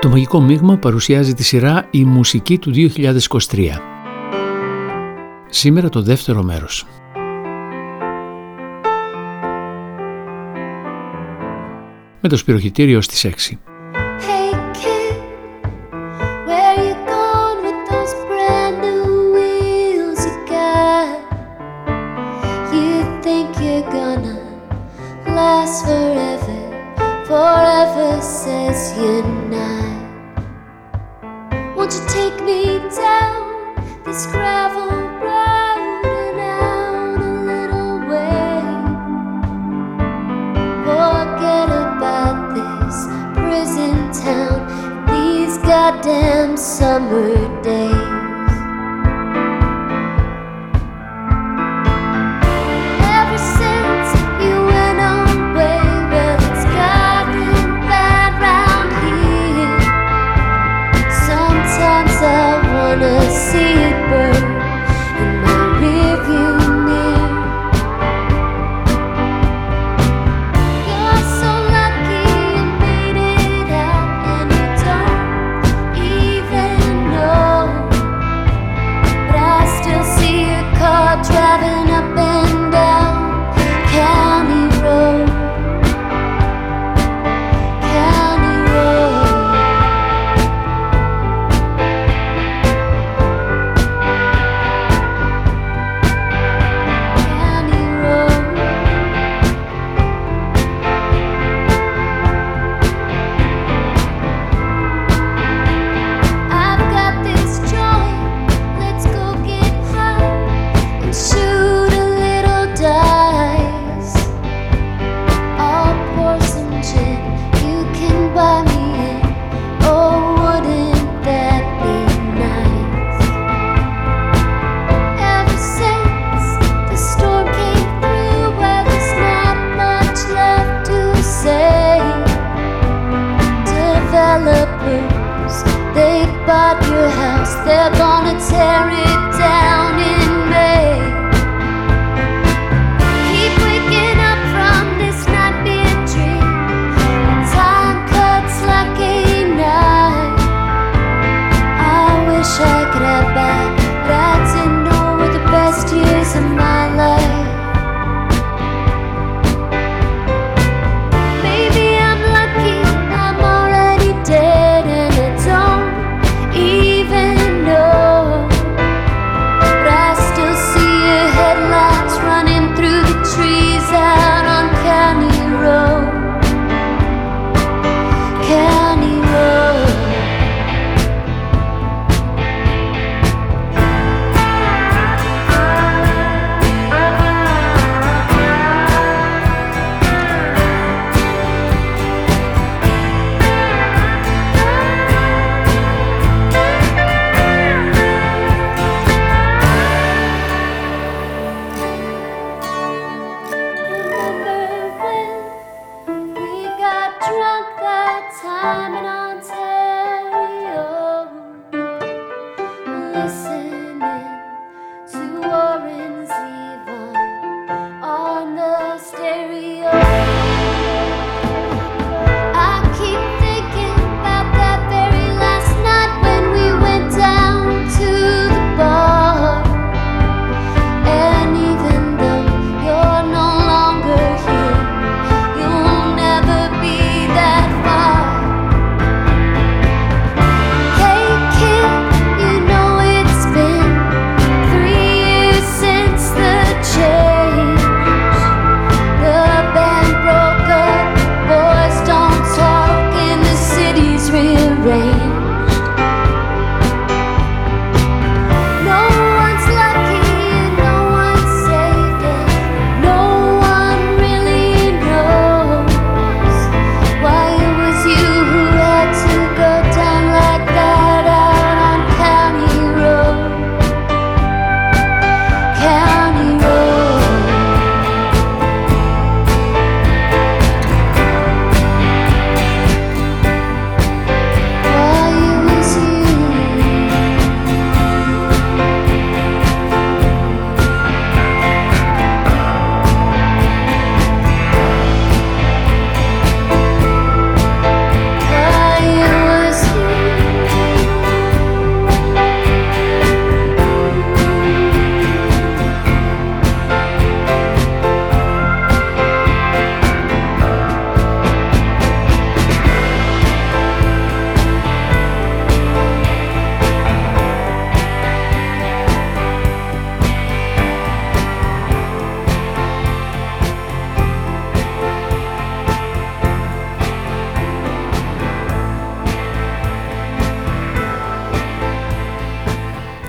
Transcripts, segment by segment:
Το Μαγικό Μείγμα παρουσιάζει τη σειρά «Η μουσική του 2023». Σήμερα το δεύτερο μέρος. Με το σπυροχητήριο στις 6.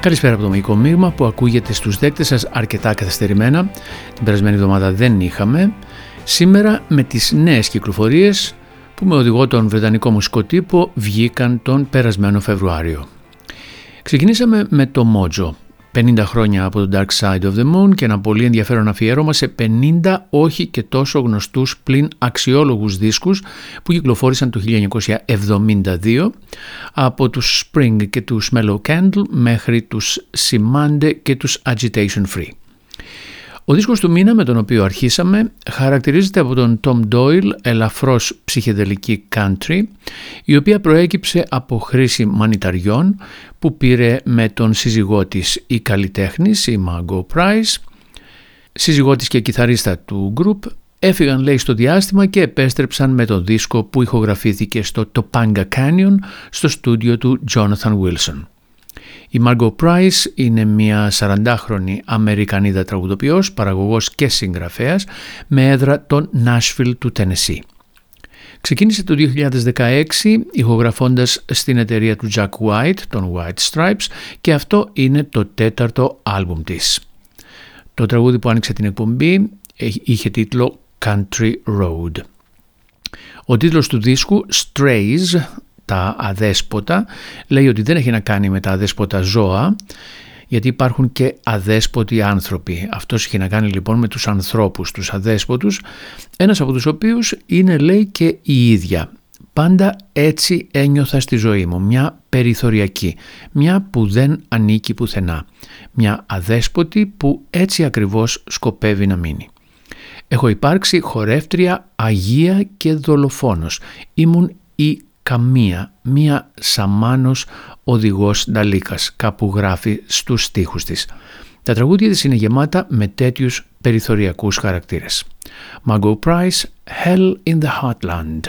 Καλησπέρα από το Μυϊκό Μείγμα που ακούγεται στους δέκτες σας αρκετά καθυστερημένα. Την περασμένη εβδομάδα δεν είχαμε. Σήμερα με τις νέες κυκλοφορίες που με οδηγό τον Βρετανικό μουσικό τύπο βγήκαν τον περασμένο Φεβρουάριο. Ξεκινήσαμε με το Mojo 50 χρόνια από το Dark Side of the Moon και ένα πολύ ενδιαφέρον αφιέρωμα σε 50 όχι και τόσο γνωστούς πλην αξιόλογους δίσκους που κυκλοφόρησαν το 1972 από τους Spring και τους Mellow Candle μέχρι τους Simande και τους Agitation Free. Ο δίσκος του μήνα με τον οποίο αρχίσαμε χαρακτηρίζεται από τον Tom Doyle ελαφρώς ψυχεδελική country η οποία προέκυψε από χρήση μανιταριών που πήρε με τον σύζυγό της η καλλιτέχνης η Margot Price σύζυγό της και κιθαρίστα του group έφυγαν λέει στο διάστημα και επέστρεψαν με το δίσκο που ηχογραφήθηκε στο Topanga Canyon στο στούντιο του Jonathan Wilson. Η Margot Price είναι μια 40χρονη Αμερικανίδα τραγουδοποιός, παραγωγός και συγγραφέας με έδρα τον Nashville του Tennessee. Ξεκίνησε το 2016 ηχογραφώντας στην εταιρεία του Jack White, των White Stripes και αυτό είναι το τέταρτο άλμπουμ της. Το τραγούδι που άνοιξε την εκπομπή είχε τίτλο Country Road. Ο τίτλος του δίσκου Strays τα αδέσποτα λέει ότι δεν έχει να κάνει με τα αδέσποτα ζώα γιατί υπάρχουν και αδέσποτοι άνθρωποι. Αυτός έχει να κάνει λοιπόν με τους ανθρώπους, τους αδέσποτους, ένας από τους οποίους είναι λέει και η ίδια. Πάντα έτσι ένιωθα στη ζωή μου, μια περιθωριακή, μια που δεν ανήκει πουθενά, μια αδέσποτη που έτσι ακριβώς σκοπεύει να μείνει. Έχω υπάρξει χορεύτρια, αγία και δολοφόνος. Ήμουν η καμία, μία σαμάνος οδηγός Νταλίκας, κάπου γράφει στους στίχους της. Τα τραγούδια της είναι γεμάτα με τέτοιους περιθωριακούς χαρακτήρες. Margot Price, Hell in the Heartland.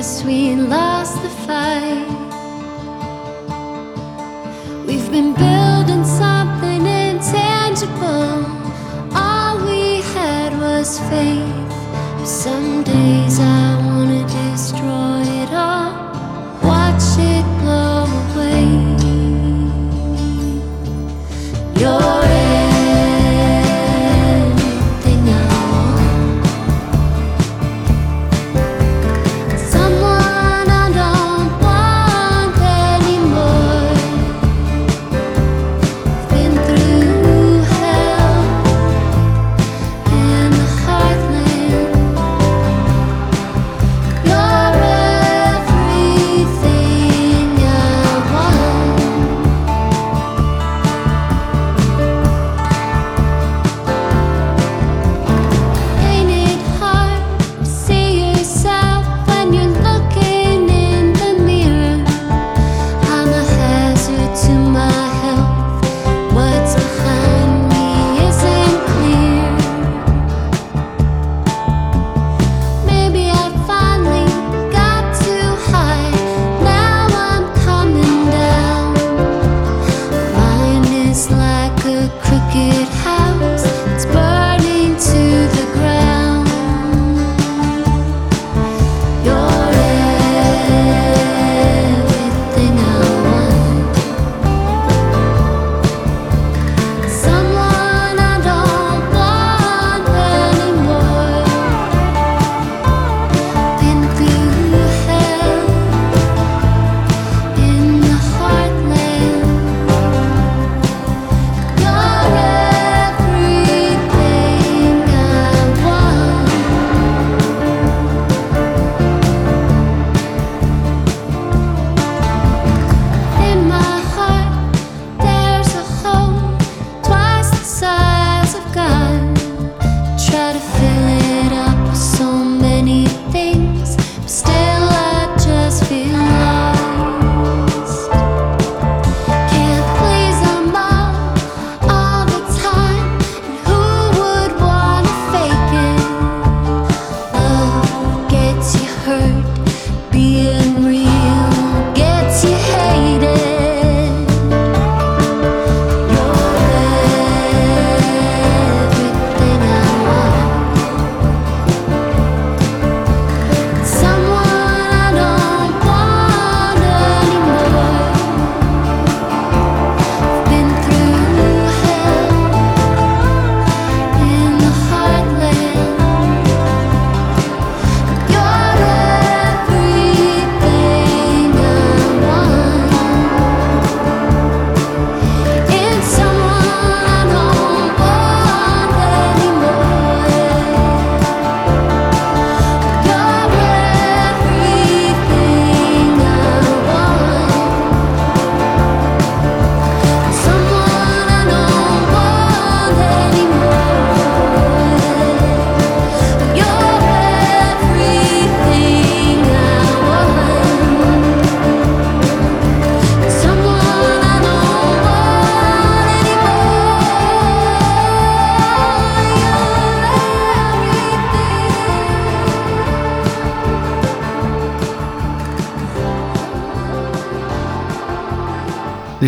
Guess we lost the fight. We've been building something intangible. All we had was faith. Some days I wanna destroy it all, watch it blow away. You're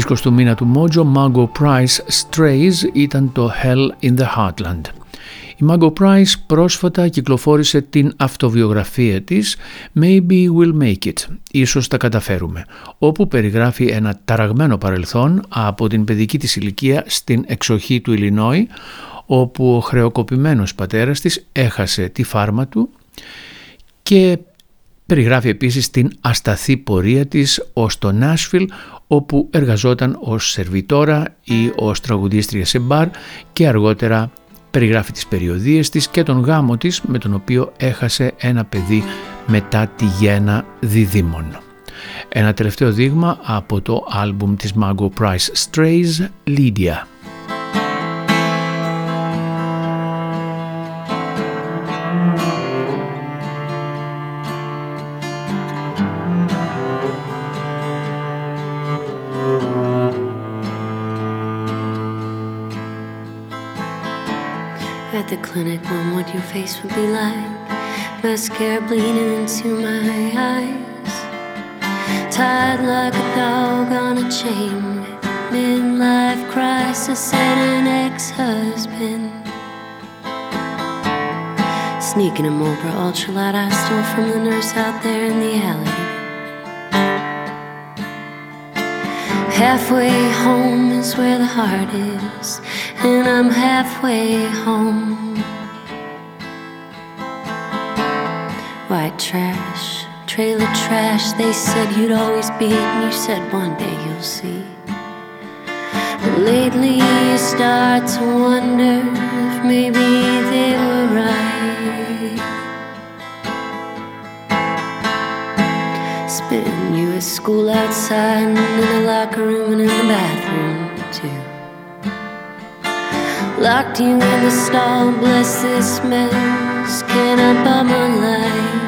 Δίσκος του μήνα του Mojo, Mago Price Strays ήταν το Hell in the Heartland. Η Mago Price πρόσφατα κυκλοφόρησε την αυτοβιογραφία της Maybe We'll Make It, ίσως τα καταφέρουμε, όπου περιγράφει ένα ταραγμένο παρελθόν από την παιδική της ηλικία στην εξοχή του Ιλινόη, όπου ο χρεοκοπημένος πατέρας της έχασε τη φάρμα του και περιγράφει επίσης την ασταθή πορεία της ως το Νάσφιλ όπου εργαζόταν ως σερβιτόρα ή ως τραγουδίστρια σε μπαρ και αργότερα περιγράφει τις περιοδίες της και τον γάμο της με τον οποίο έχασε ένα παιδί μετά τη γέννα διδήμων. Ένα τελευταίο δείγμα από το άλμπουμ της Mago Price Strays, Lydia. Clinic, Mom, what your face would be like. Mascara bleeding into my eyes. Tied like a dog on a chain midlife crisis and an ex husband. Sneaking a Marlboro ultralight I stole from the nurse out there in the alley. Halfway home is where the heart is, and I'm halfway home. White trash, trailer trash. They said you'd always be, and you said one day you'll see. But lately you start to wonder if maybe they were school outside, and in the locker room, and in the bathroom, too. Locked you in the stall, bless this mess. Can I buy my life?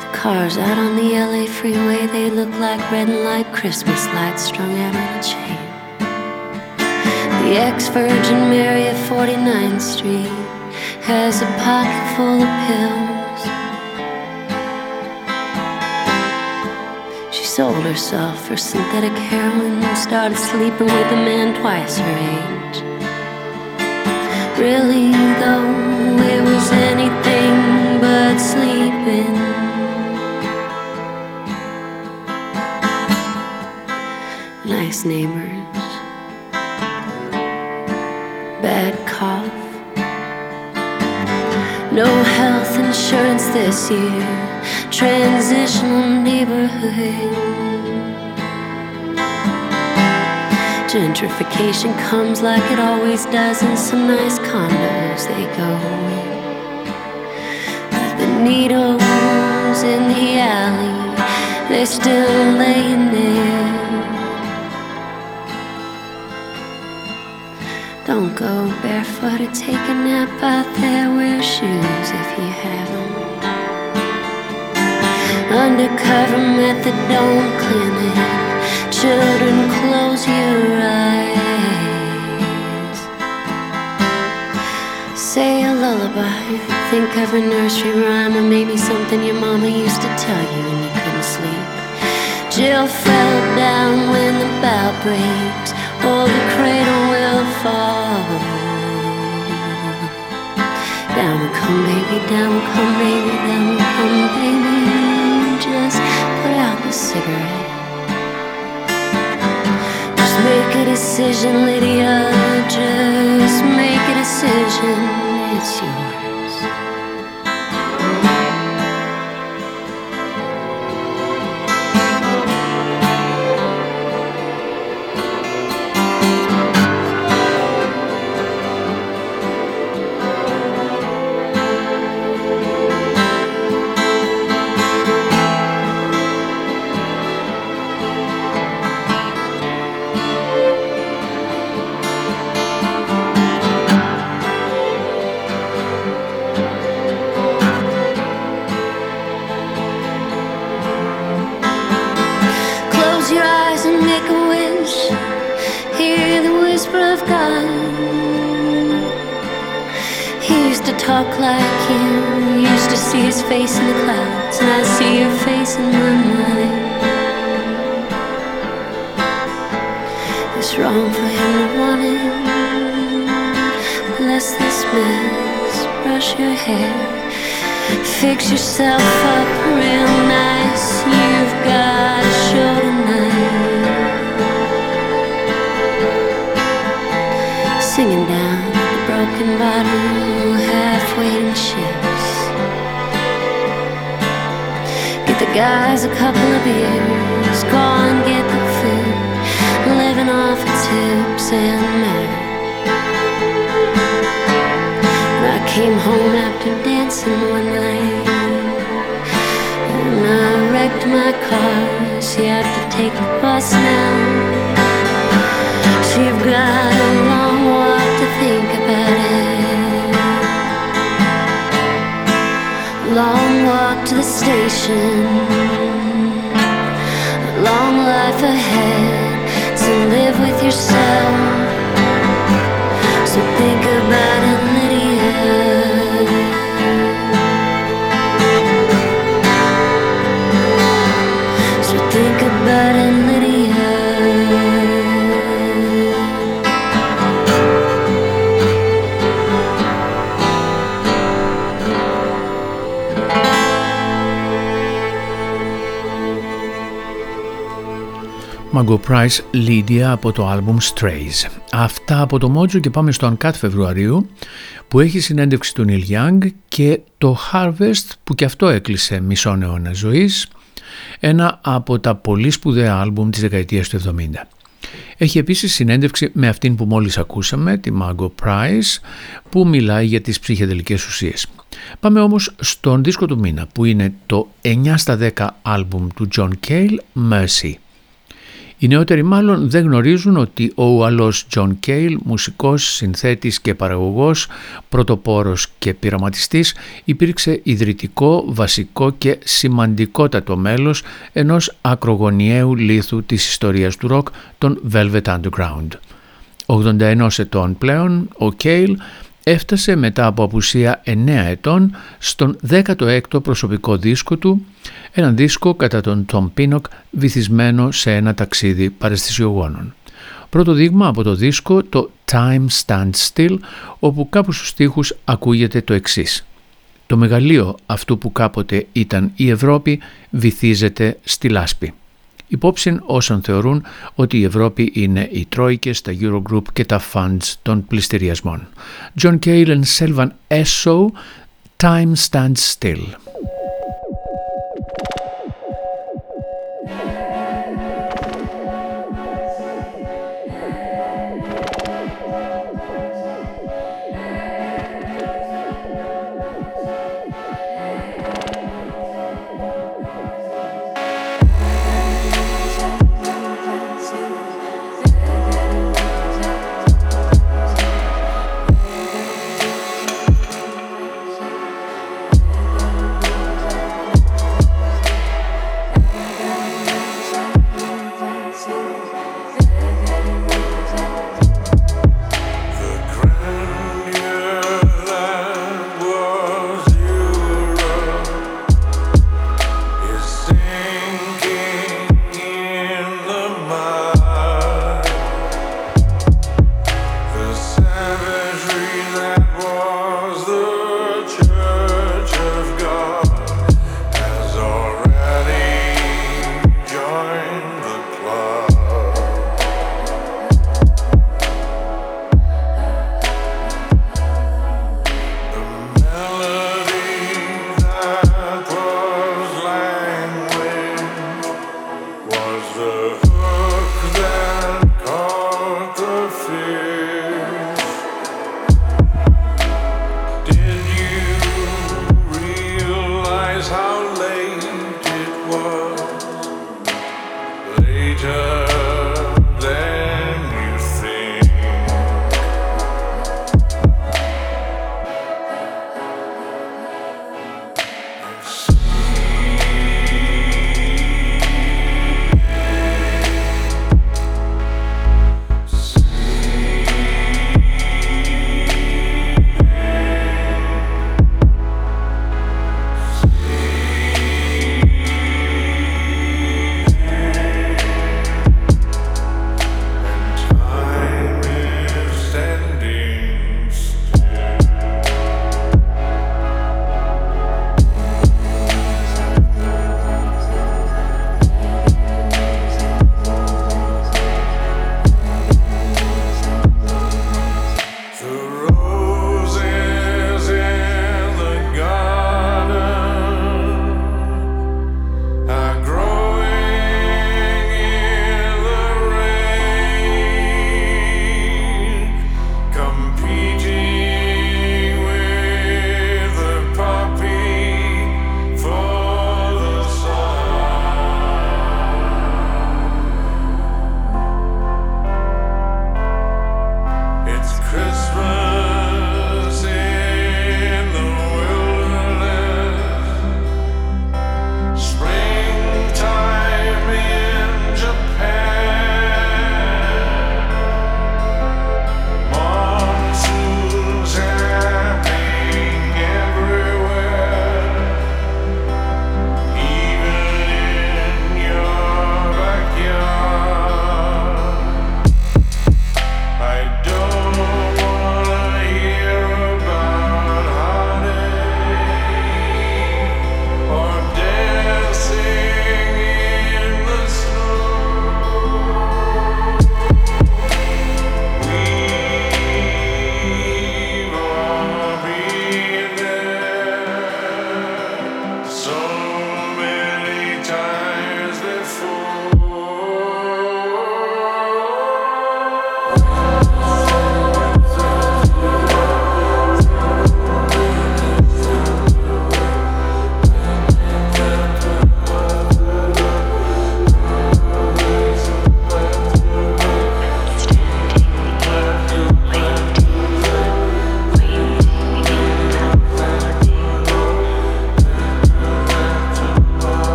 The Cars out on the LA freeway, they look like red light Christmas lights strung out on a chain. The ex Virgin Mary at 49th Street has a pocket full of pills. Sold herself for synthetic heroin and started sleeping with a man twice her age. Really, though, it was anything but sleeping. nice neighbors. Bad cough. No health insurance this year. Transitional neighborhood. Gentrification comes like it always does in some nice condos they go. But the needles in the alley, they're still laying there. Don't go barefoot or take a nap out there. Wear shoes if you have them. Undercover methadone clinic. Children, close your eyes. Say a lullaby. Think of a nursery rhyme or maybe something your mama used to tell you when you couldn't sleep. Jill fell down when the bow breaks. Oh, the cradle will fall. Down come, baby, down come, baby, down come, baby. Just put out the cigarette. Just make a decision, Lydia. Just make a decision. It's yours. Like you. Used to see his face in the clouds, and I see your face in my mind. It's wrong for him to want it. Bless this mess, brush your hair, fix yourself up real nice. You've got a show tonight. Singing down broken bottle, guys a couple of beers, go and get the food, living off of tips and merit. And I came home after dancing one night, and I wrecked my car, you have to take the bus now. You've got a long walk to think about it. Long walk to the station. A long life ahead to live with yourself. Margot Price Lydia από το άλμπουμ Strays. Αυτά από το Mojo και πάμε στο Uncut Φεβρουαρίου που έχει συνέντευξη του Neil Young και το Harvest που και αυτό έκλεισε μισό αιώνα ζωής, ένα από τα πολύ σπουδαία άλμπουμ της δεκαετίας του 70. Έχει επίσης συνέντευξη με αυτήν που μόλις ακούσαμε, τη Margot Price, που μιλάει για τις ψυχεδελικές ουσίες. Πάμε όμως στον δίσκο του μήνα, που είναι το 9 στα 10 άλμπουμ του John Cale, Mercy. Οι νεότεροι μάλλον δεν γνωρίζουν ότι ο ουαλός John Cale, μουσικός, συνθέτης και παραγωγός, πρωτοπόρος και πειραματιστής, υπήρξε ιδρυτικό, βασικό και σημαντικότατο μέλος ενός ακρογωνιαίου λίθου της ιστορίας του ροκ, των Velvet Underground. 81 ετών πλέον, ο Cale έφτασε μετά από απουσία 9 ετών στον 16ο προσωπικό δίσκο του, έναν δίσκο κατά τον Tom Pinnock βυθισμένο σε ένα ταξίδι παρεστησιογόνων. Πρώτο δείγμα από το δίσκο το Time Stands Still, όπου κάπου στους στίχους ακούγεται το εξής. Το μεγαλείο αυτού που κάποτε ήταν η Ευρώπη βυθίζεται στη λάσπη. Υπόψη όσων θεωρούν ότι η Ευρώπη είναι οι τρόικες, τα Eurogroup και τα funds των πληστηριασμών. John Cale and Selvan Esso, Time Stands Still.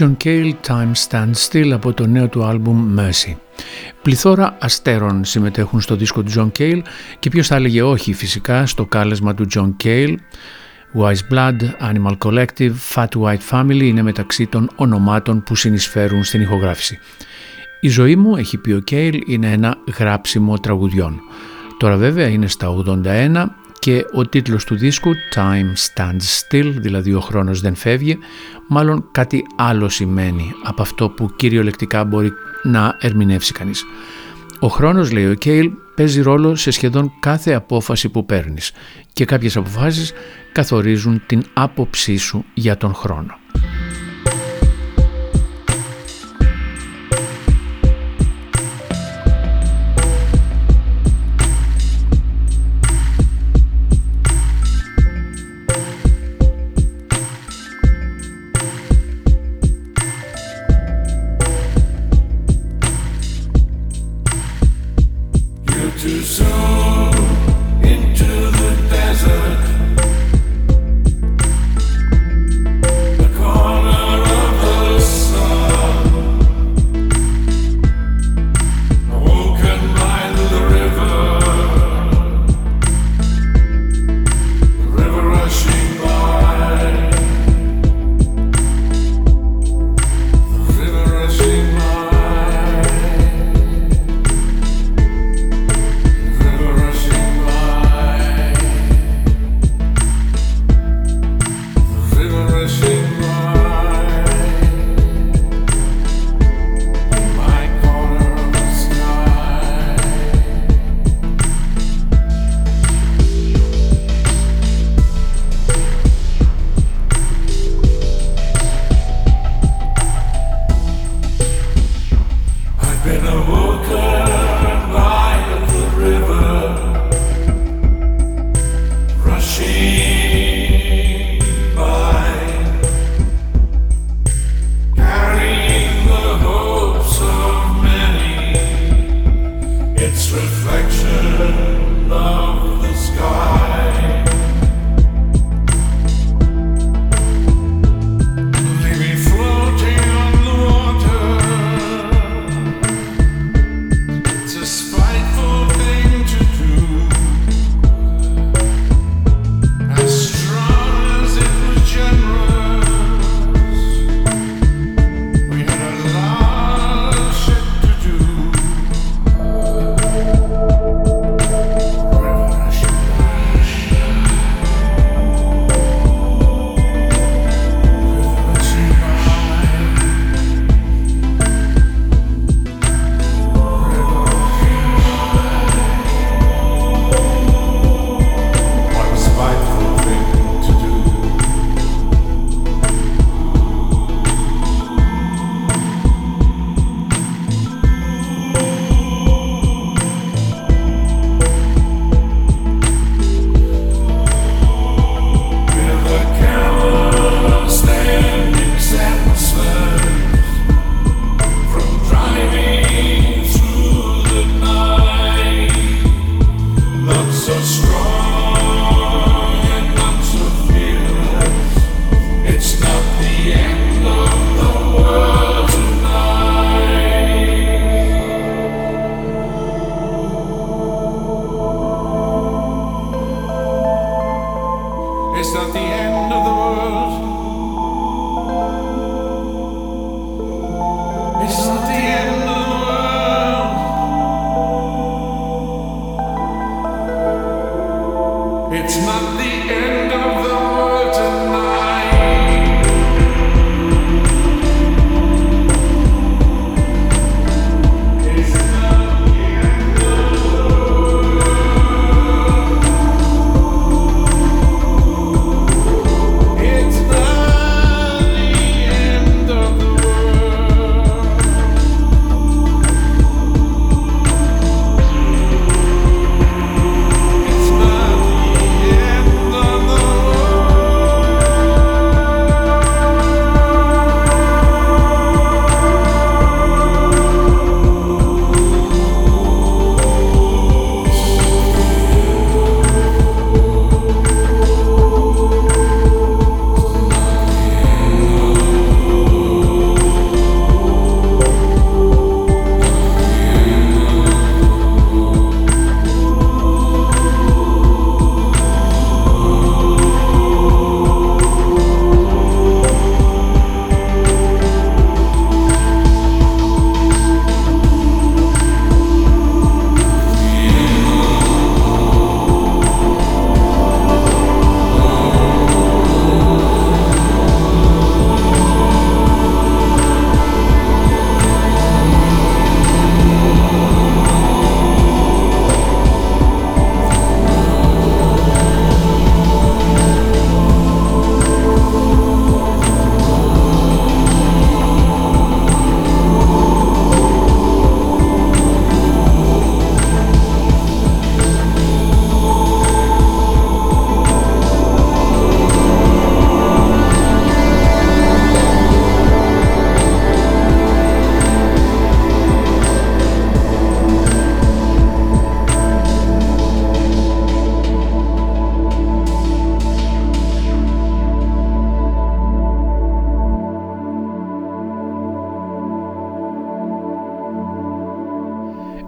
John Cale Time Stand Still από το νέο του άλμπουμ Mercy. Πληθώρα αστέρων συμμετέχουν στο δίσκο του John Cale και ποιος θα έλεγε όχι φυσικά στο κάλεσμα του John Cale. Wise Blood, Animal Collective, Fat White Family είναι μεταξύ των ονομάτων που συνεισφέρουν στην ηχογράφηση. Η ζωή μου, έχει πει ο Cale, είναι ένα γράψιμο τραγουδιών. Τώρα βέβαια είναι στα 81 και ο τίτλος του δίσκου Time Stands Still, δηλαδή ο χρόνος δεν φεύγει, μάλλον κάτι άλλο σημαίνει από αυτό που κυριολεκτικά μπορεί να ερμηνεύσει κανείς. Ο χρόνος, λέει ο Κέιλ, παίζει ρόλο σε σχεδόν κάθε απόφαση που παίρνεις και κάποιες αποφάσεις καθορίζουν την άποψή σου για τον χρόνο.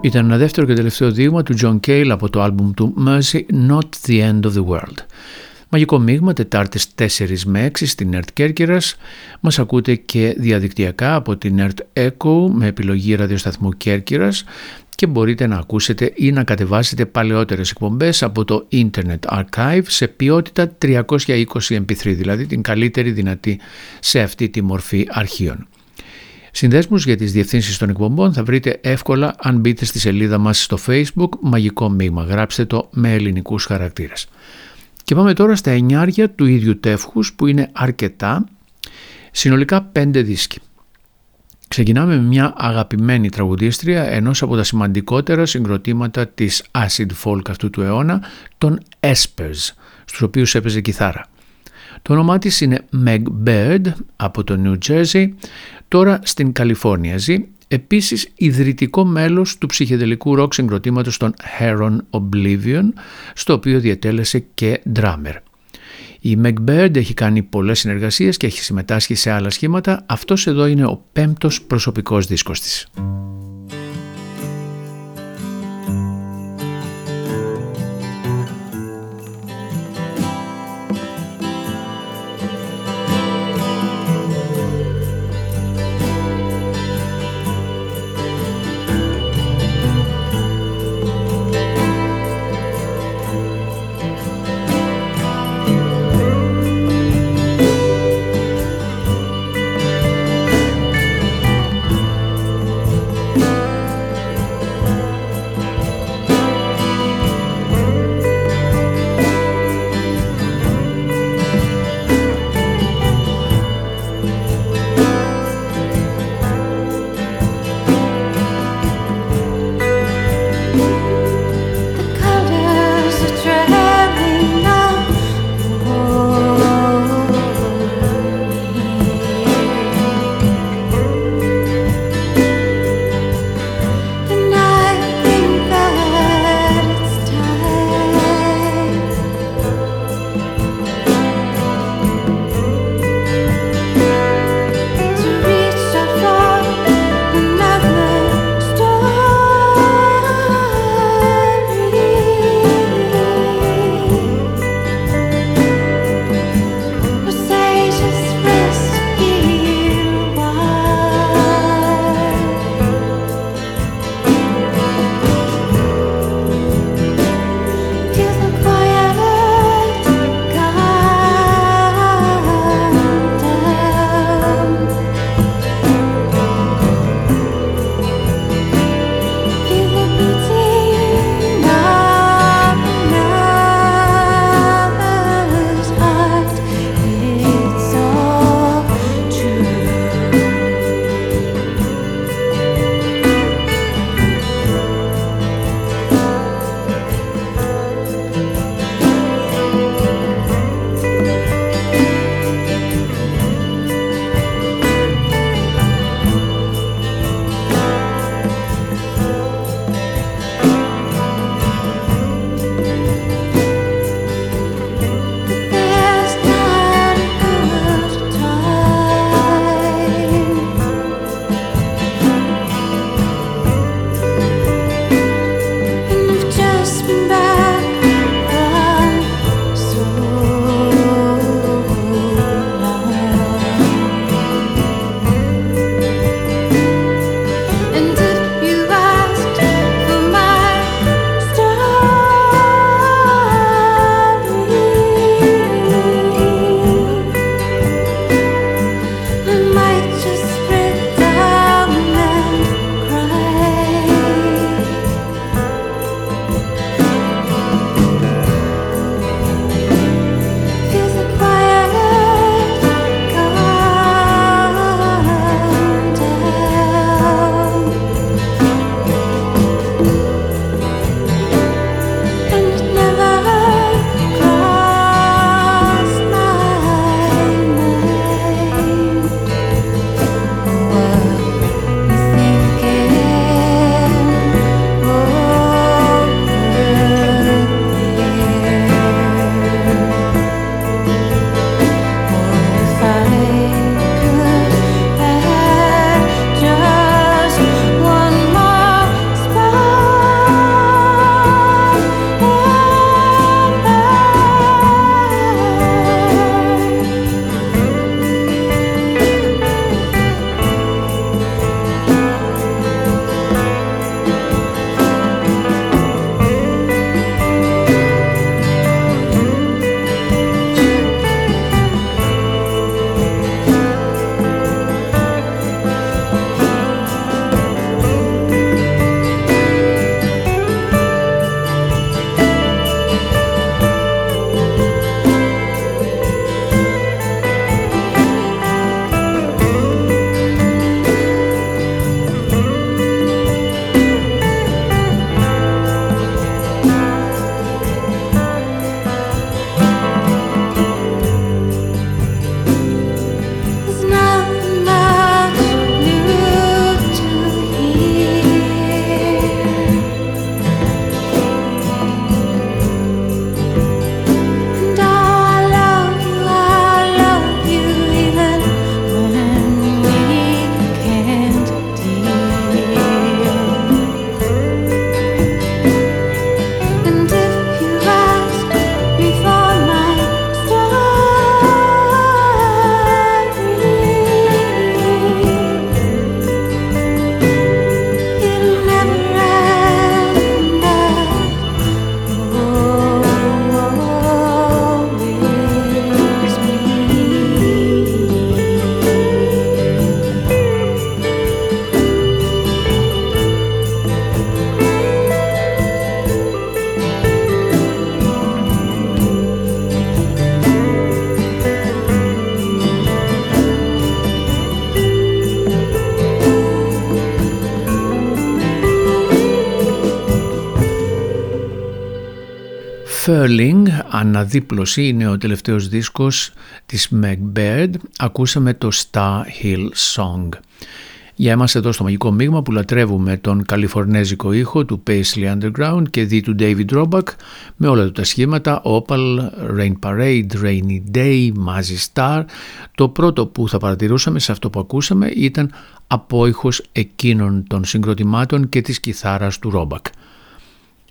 Ήταν ένα δεύτερο και τελευταίο δείγμα του John Cale από το άλμπουμ του Mercy Not the End of the World. Μαγικό μείγμα, Τετάρτες 4 με 6 στην ΕΡΤ Κέρκυρας. Μας ακούτε και διαδικτυακά από την ΕΡΤ Echo με επιλογή ραδιοσταθμού Κέρκυρας και μπορείτε να ακούσετε ή να κατεβάσετε παλαιότερες εκπομπές από το Internet Archive σε ποιότητα 320 MP3, δηλαδή την καλύτερη δυνατή σε αυτή τη μορφή αρχείων. Συνδέσμους για τις διευθύνσεις των εκπομπών θα βρείτε εύκολα αν μπείτε στη σελίδα μας στο facebook Μαγικό Μείγμα. Γράψτε το με ελληνικούς χαρακτήρες. Και πάμε τώρα στα εννιάρια του ίδιου τεύχους που είναι αρκετά, συνολικά πέντε δίσκοι. Ξεκινάμε με μια αγαπημένη τραγουδίστρια ενός από τα σημαντικότερα συγκροτήματα της acid folk αυτού του αιώνα, των Espers, στους οποίους έπαιζε κιθάρα. Το όνομά της είναι Meg Bird από το New Jersey, τώρα στην Καλιφόρνια ζει, επίσης ιδρυτικό μέλος του ψυχεδελικού ροκ συγκροτήματος των Heron Oblivion, στο οποίο διατέλεσε και drummer. Η Meg Bird έχει κάνει πολλές συνεργασίες και έχει συμμετάσχει σε άλλα σχήματα. Αυτός εδώ είναι ο πέμπτος προσωπικός δίσκος της. Furling, αναδίπλωση, είναι ο τελευταίος δίσκος της Meg Baird. Ακούσαμε το Star Hill Song. Για εμάς εδώ στο Μαγικό Μείγμα που λατρεύουμε τον καλιφορνέζικο ήχο του Paisley Underground και δι του David Roback με όλα του τα σχήματα Opal, Rain Parade, Rainy Day, Mazzy Star. Το πρώτο που θα παρατηρούσαμε σε αυτό που ακούσαμε ήταν απόϊχος εκείνων των συγκροτημάτων και της κιθάρας του Roback.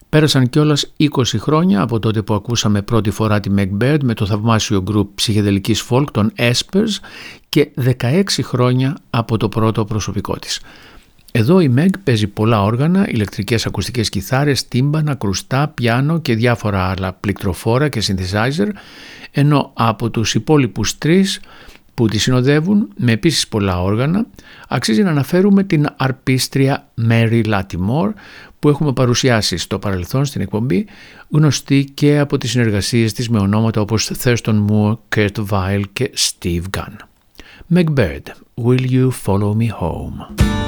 Πέρασαν κιόλας 20 χρόνια από τότε που ακούσαμε πρώτη φορά τη Meg Bird με το θαυμάσιο γκρουπ ψυχεδελικής folk των Espers και 16 χρόνια από το πρώτο προσωπικό της. Εδώ η Meg παίζει πολλά όργανα, ηλεκτρικές ακουστικές κιθάρες, τύμπανα, κρουστά, πιάνο και διάφορα άλλα πληκτροφόρα και synthesizer, ενώ από τους υπόλοιπους τρεις που τη συνοδεύουν με επίσης πολλά όργανα, αξίζει να αναφέρουμε την αρπίστρια Mary Latimore που έχουμε παρουσιάσει στο παρελθόν στην εκπομπή, γνωστή και από τις συνεργασίες της με ονόματα όπως Thurston Moore, Kurt Weill και Steve Gunn. Meg Bird, Will You Follow Me Home?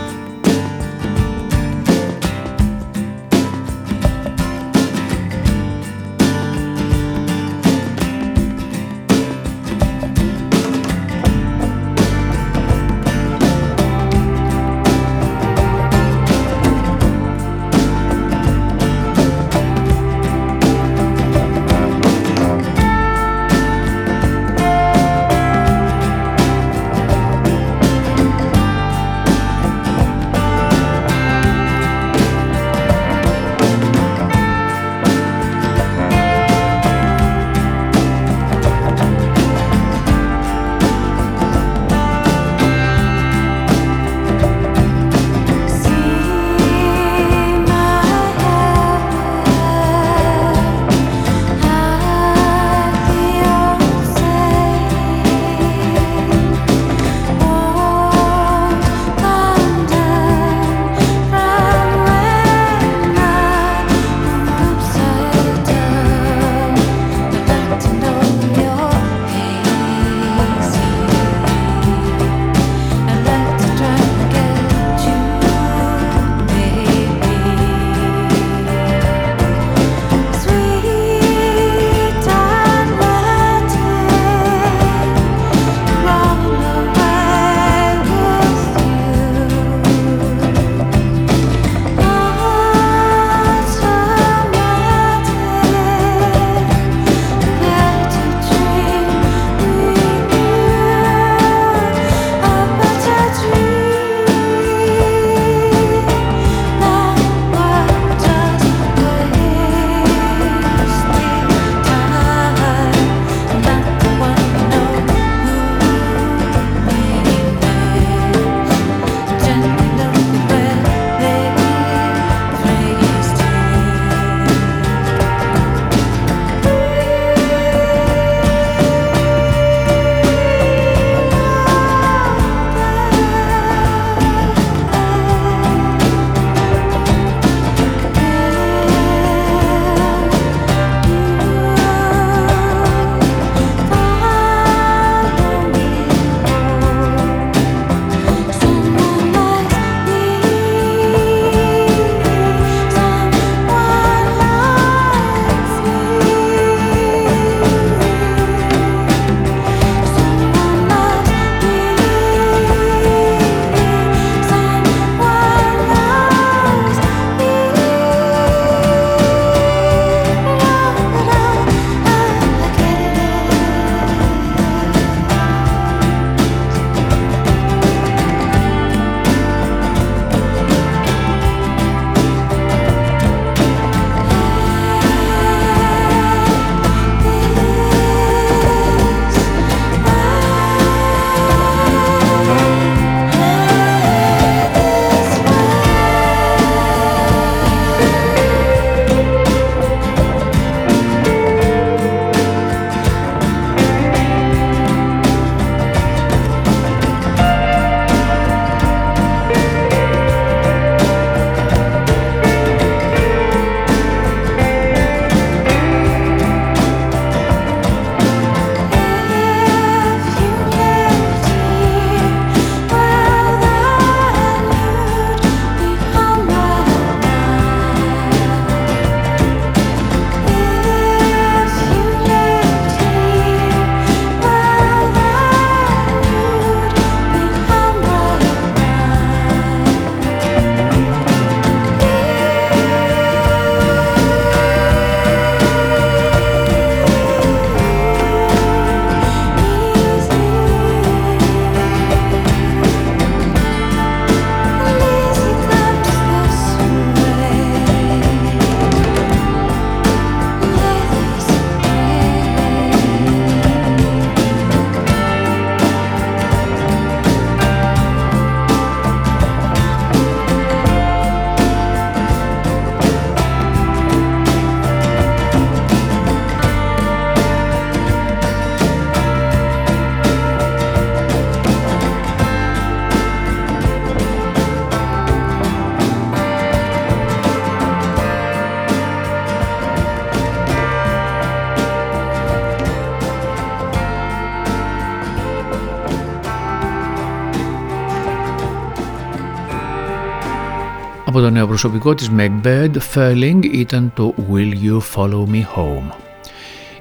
Το νέο προσωπικό της Megbed Furling ήταν το Will You Follow Me Home.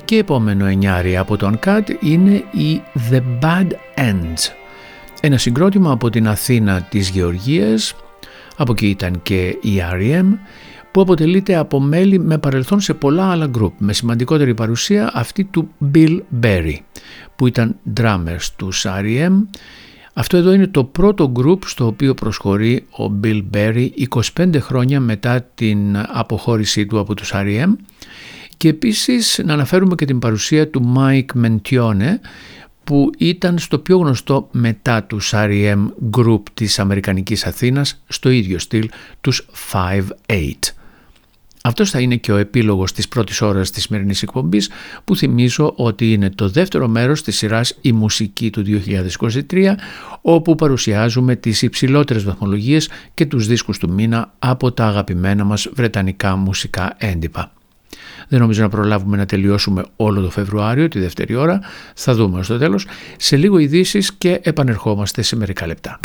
Και επόμενο εννιάρι από τον Cut είναι η The Bad Ends. Ένα συγκρότημα από την Αθήνα της Γεωργίας, από εκεί ήταν και η R.E.M., που αποτελείται από μέλη με παρελθόν σε πολλά άλλα γκρουπ, με σημαντικότερη παρουσία αυτή του Bill Berry, που ήταν drummer του R.E.M., αυτό εδώ είναι το πρώτο γκρουπ στο οποίο προσχωρεί ο Bill Berry 25 χρόνια μετά την αποχώρησή του από τους R.E.M. Και επίσης να αναφέρουμε και την παρουσία του Mike Mentione που ήταν στο πιο γνωστό μετά τους R.E.M. group της Αμερικανικής Αθήνας στο ίδιο στυλ τους 5-8. Αυτός θα είναι και ο επίλογος της πρώτης ώρας της σημερινής εκπομπής που θυμίζω ότι είναι το δεύτερο μέρος της σειράς «Η μουσική του 2023» όπου παρουσιάζουμε τις υψηλότερες βαθμολογίες και τους δίσκους του μήνα από τα αγαπημένα μας βρετανικά μουσικά έντυπα. Δεν νομίζω να προλάβουμε να τελειώσουμε όλο το Φεβρουάριο, τη δεύτερη ώρα. Θα δούμε στο τέλος. Σε λίγο ειδήσεις και επανερχόμαστε σε μερικά λεπτά.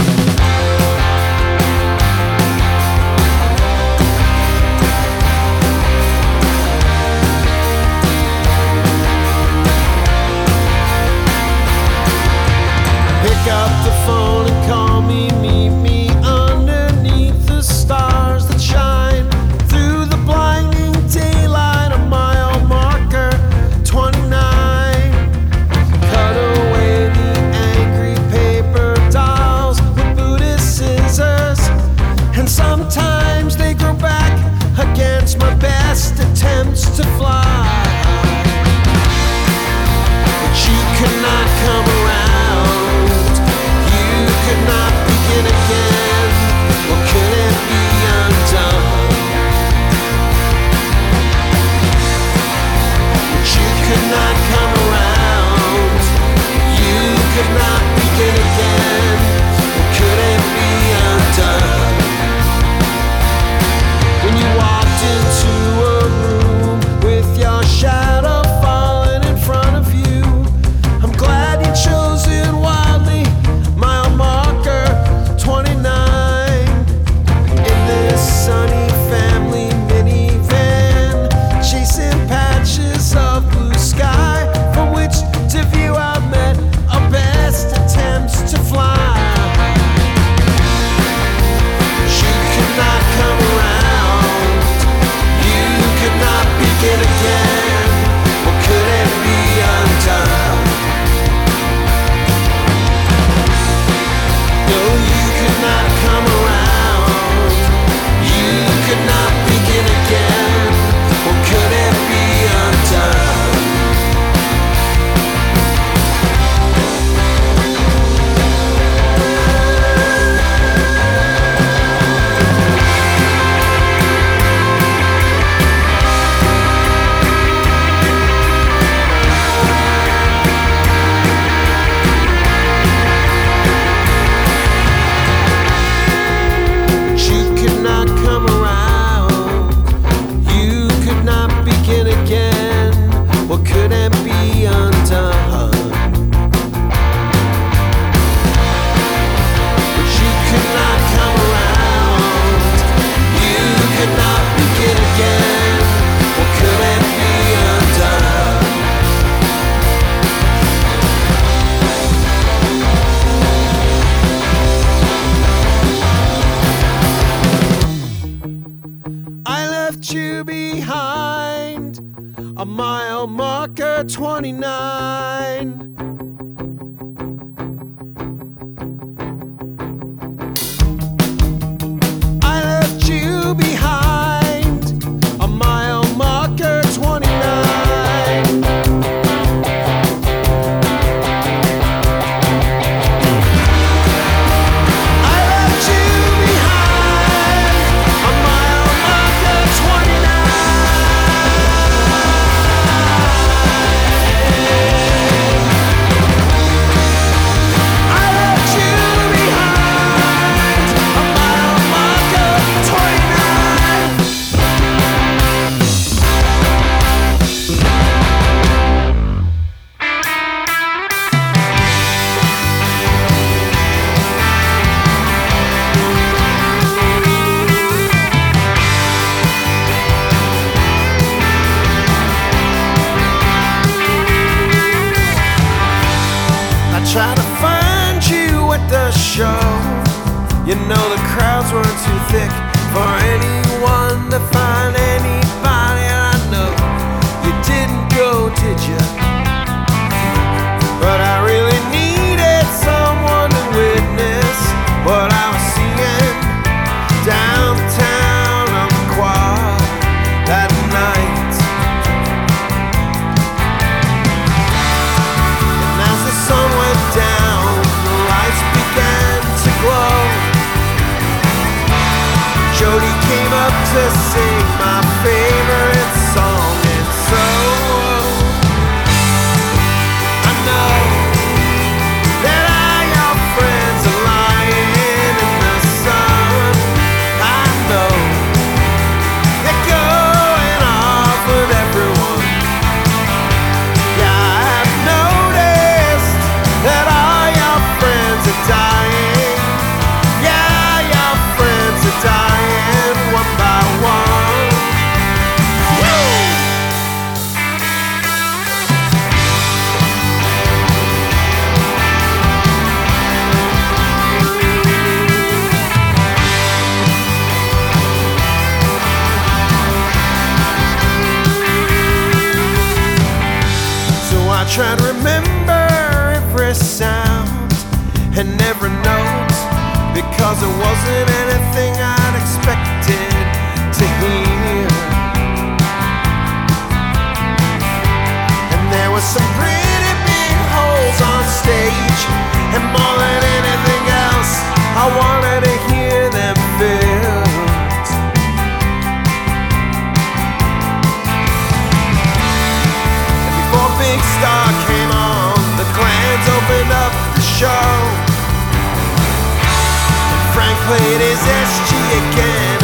Played his SG again,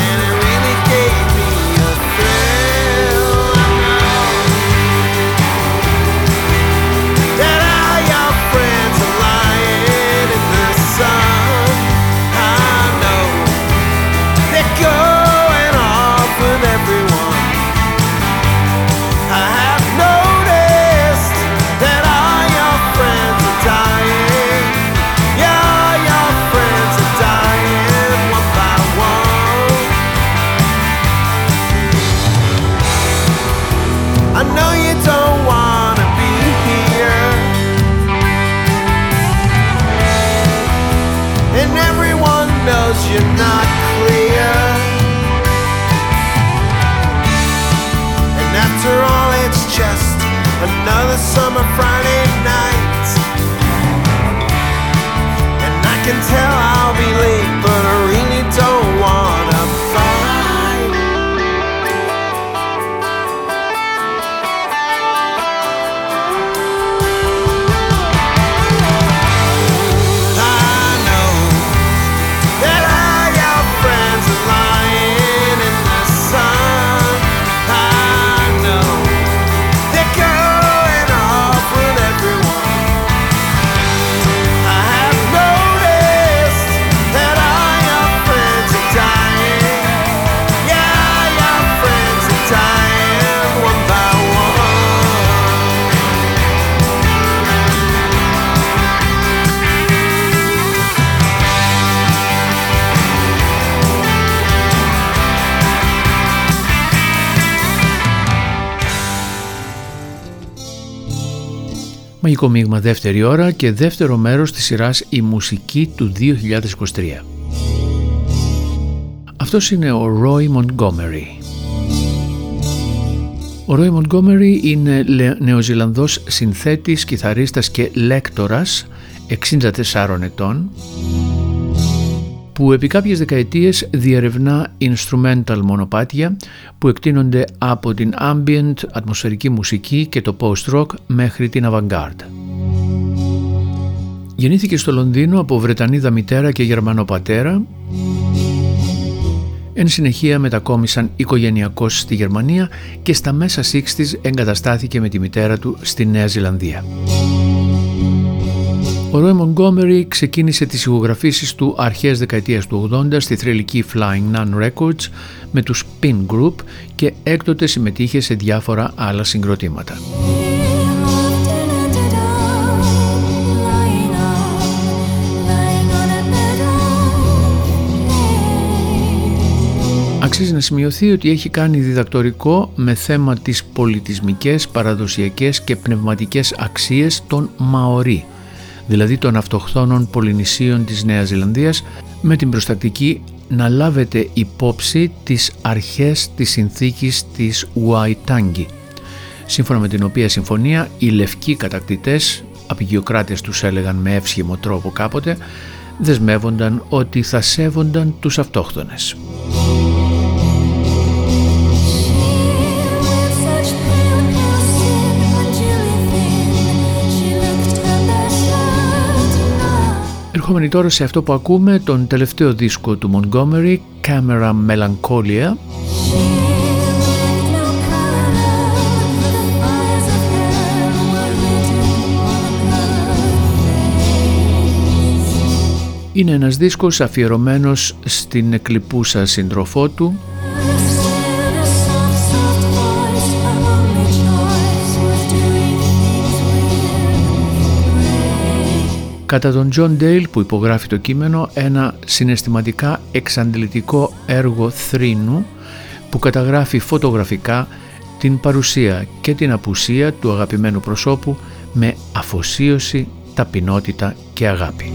Μαγικό μείγμα δεύτερη ώρα και δεύτερο μέρος της σειράς «Η μουσική του 2023». Αυτός είναι ο Roy Montgomery. Ο Roy Montgomery είναι λε- νεοζηλανδός συνθέτης, κιθαρίστας και λέκτορας 64 ετών που επί κάποιες δεκαετίες διερευνά instrumental μονοπάτια που εκτείνονται από την ambient ατμοσφαιρική μουσική και το post-rock μέχρι την avant-garde. Γεννήθηκε στο Λονδίνο από Βρετανίδα μητέρα και Γερμανό πατέρα. Εν συνεχεία μετακόμισαν οικογενειακώς στη Γερμανία και στα μέσα 60's εγκαταστάθηκε με τη μητέρα του στη Νέα Ζηλανδία. Ο Roy Montgomery ξεκίνησε τις ηχογραφήσεις του αρχές δεκαετίας του 80 στη θρελική Flying Nun Records με τους Pin Group και έκτοτε συμμετείχε σε διάφορα άλλα συγκροτήματα. Επίσης να σημειωθεί ότι έχει κάνει διδακτορικό με θέμα τις πολιτισμικές, παραδοσιακές και πνευματικές αξίες των Μαωρί, δηλαδή των αυτοχθόνων πολυνησίων της Νέας Ζηλανδίας, με την προστακτική να λάβετε υπόψη τις αρχές της συνθήκης της Ουαϊτάγκη, σύμφωνα με την οποία συμφωνία οι λευκοί κατακτητές, απεικιοκράτες τους έλεγαν με εύσχυμο τρόπο κάποτε, δεσμεύονταν ότι θα σέβονταν τους αυτόχθονες. Ερχόμενοι τώρα σε αυτό που ακούμε, τον τελευταίο δίσκο του Montgomery, Camera Melancholia. Είναι ένας δίσκος αφιερωμένος στην εκλειπούσα σύντροφό του, Κατά τον John Dale που υπογράφει το κείμενο ένα συναισθηματικά εξαντλητικό έργο θρήνου που καταγράφει φωτογραφικά την παρουσία και την απουσία του αγαπημένου προσώπου με αφοσίωση, ταπεινότητα και αγάπη.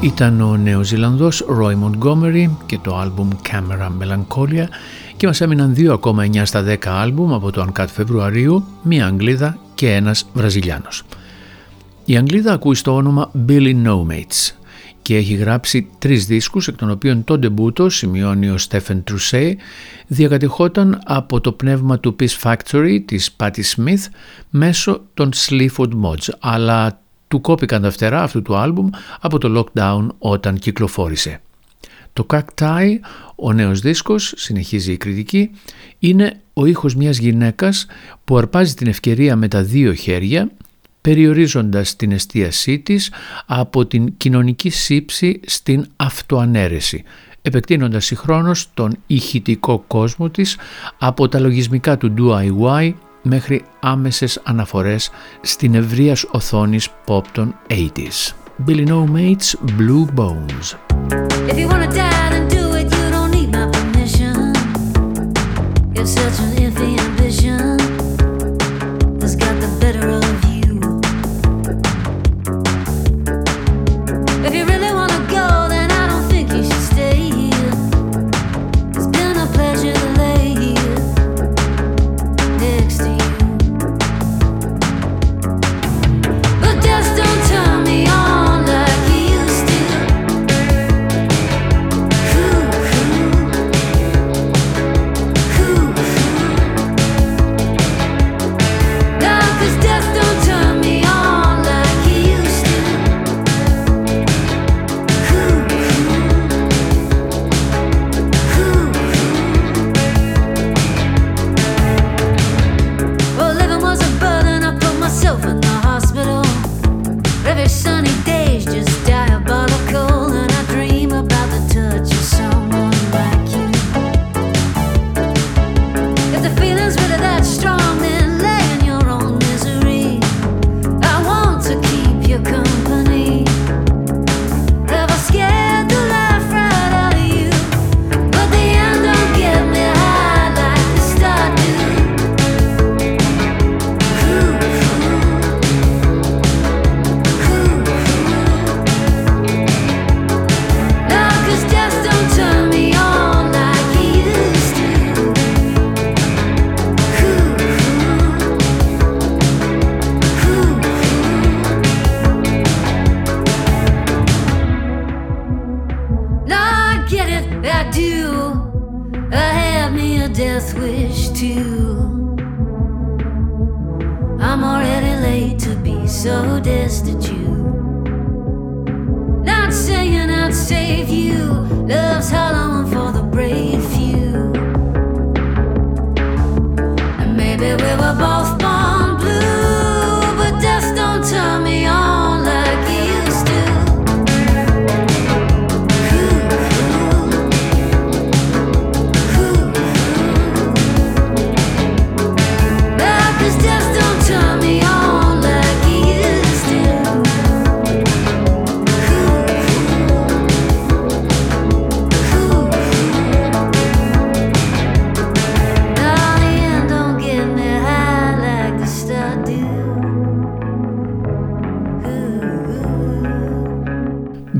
Ήταν ο Νεοζηλανδός Roy Montgomery και το άλμπουμ Camera Melancholia και μας έμειναν δύο ακόμα 9 στα 10 άλμπουμ από το Uncut Φεβρουαρίου, μία Αγγλίδα και ένας Βραζιλιάνος. Η Αγγλίδα ακούει στο όνομα Billy No Mates και έχει γράψει τρεις δίσκους εκ των οποίων το ντεμπούτο, σημειώνει ο Stephen Τρουσέ, διακατηχόταν από το πνεύμα του Peace Factory της Patti Smith μέσω των Sleaford Mods, αλλά του κόπηκαν τα φτερά αυτού του άλμπουμ από το lockdown όταν κυκλοφόρησε. Το Cacti, ο νέος δίσκος, συνεχίζει η κριτική, είναι ο ήχος μιας γυναίκας που αρπάζει την ευκαιρία με τα δύο χέρια, περιορίζοντας την εστίασή της από την κοινωνική σύψη στην αυτοανέρεση, επεκτείνοντας συγχρόνως τον ηχητικό κόσμο της από τα λογισμικά του DIY μέχρι άμεσες αναφορές στην ευρείας οθόνης pop των 80s. Billy No Mates Blue Bones. If you wanna die,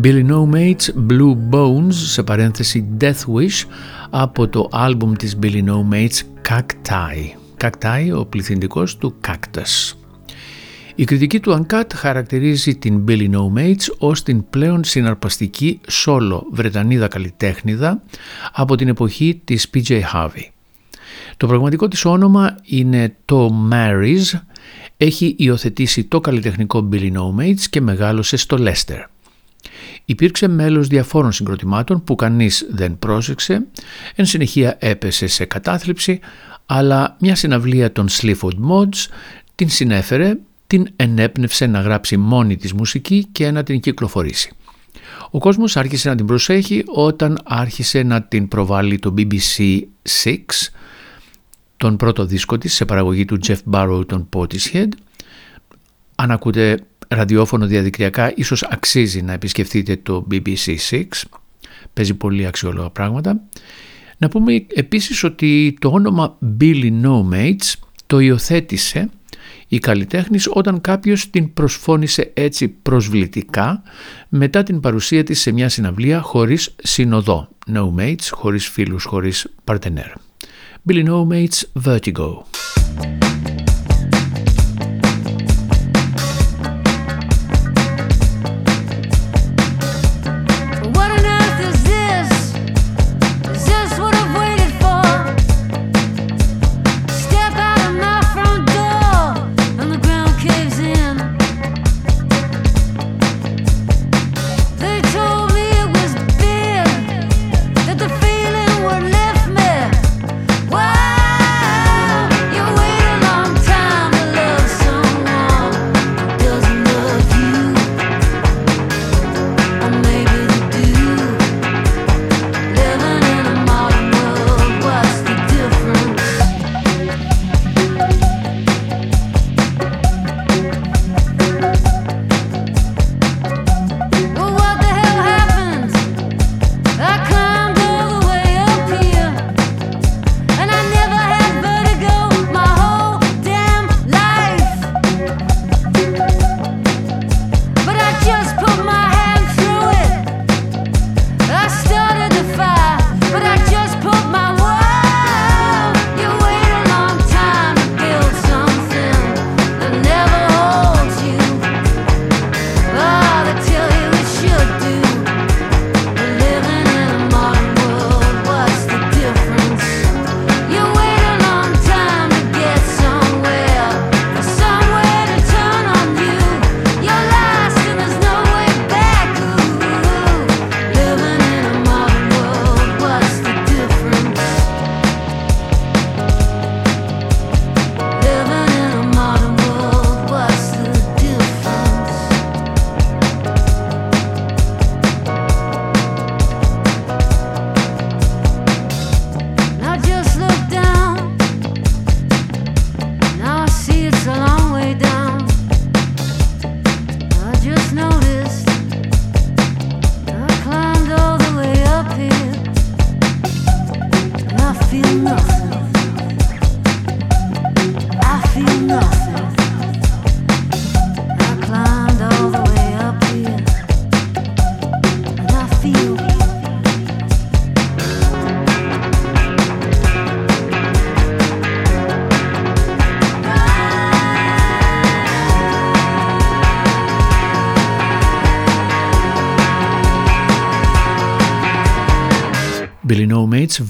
Billy No Mates Blue Bones σε παρένθεση Death Wish από το άλμπουμ της Billy No Mates Cacti. Cacti ο πληθυντικός του Cactus. Η κριτική του Uncut χαρακτηρίζει την Billy No Mates ως την πλέον συναρπαστική solo Βρετανίδα καλλιτέχνηδα από την εποχή της PJ Harvey. Το πραγματικό της όνομα είναι το Marys, έχει υιοθετήσει το καλλιτεχνικό Billy No Mates και μεγάλωσε στο Leicester. Υπήρξε μέλος διαφόρων συγκροτημάτων που κανείς δεν πρόσεξε, εν συνεχεία έπεσε σε κατάθλιψη, αλλά μια συναυλία των Sleaford Mods την συνέφερε, την ενέπνευσε να γράψει μόνη της μουσική και να την κυκλοφορήσει. Ο κόσμος άρχισε να την προσέχει όταν άρχισε να την προβάλλει το BBC Six, τον πρώτο δίσκο της σε παραγωγή του Jeff Barrow των Portishead. Αν ακούτε ραδιόφωνο διαδικτυακά ίσως αξίζει να επισκεφτείτε το BBC Six. Παίζει πολύ αξιόλογα πράγματα. Να πούμε επίσης ότι το όνομα Billy No Mates το υιοθέτησε η καλλιτέχνης όταν κάποιος την προσφώνησε έτσι προσβλητικά μετά την παρουσία της σε μια συναυλία χωρίς συνοδό. No mates, χωρίς φίλους, χωρίς παρτενέρ. Billy No Mates, Vertigo.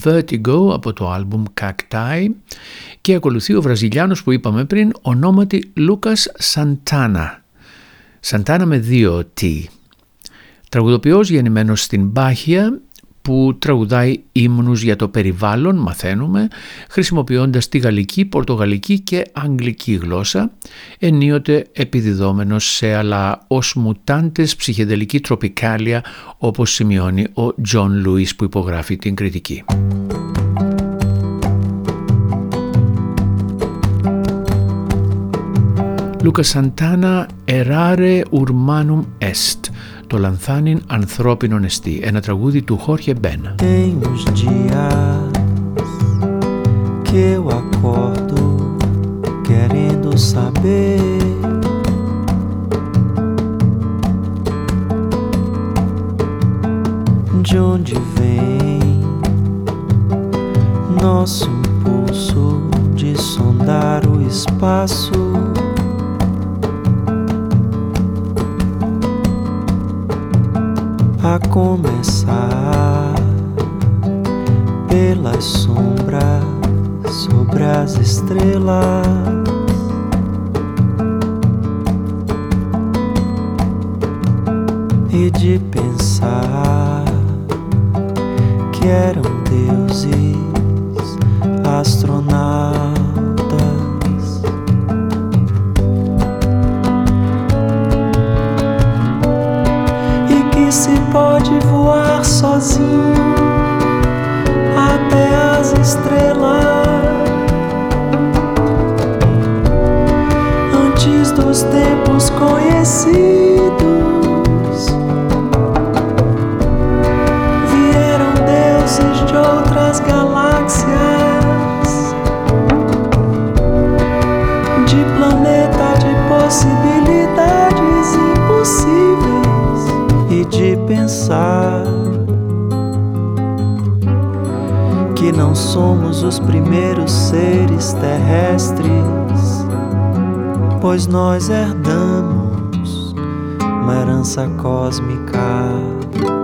Vertigo από το άλμπουμ Cacti και ακολουθεί ο Βραζιλιάνος που είπαμε πριν ονόματι Λούκας Σαντάνα. Σαντάνα με δύο T. Τραγουδοποιός γεννημένος στην Μπάχια που τραγουδάει ύμνους για το περιβάλλον, μαθαίνουμε, χρησιμοποιώντας τη γαλλική, πορτογαλική και αγγλική γλώσσα, ενίοτε επιδιδόμενος σε αλλά ως μουτάντες ψυχεδελική τροπικάλια, όπως σημειώνει ο Τζον Λούις που υπογράφει την κριτική. Λούκας Σαντάνα «Errare humanum est» το λανθάνιν ανθρώπινον εστί, ένα τραγούδι του Χόρχε Μπένα. Tem uns dias que eu acordo querendo saber de onde vem nosso impulso de sondar o espaço. A começar pelas sombras sobre as estrelas. E de pensar que eram deuses astronautas. Pode voar sozinho até as estrelas. Antes dos tempos conhecidos. de planetas. Pensar que não somos os primeiros seres terrestres, pois nós herdamos uma herança cósmica.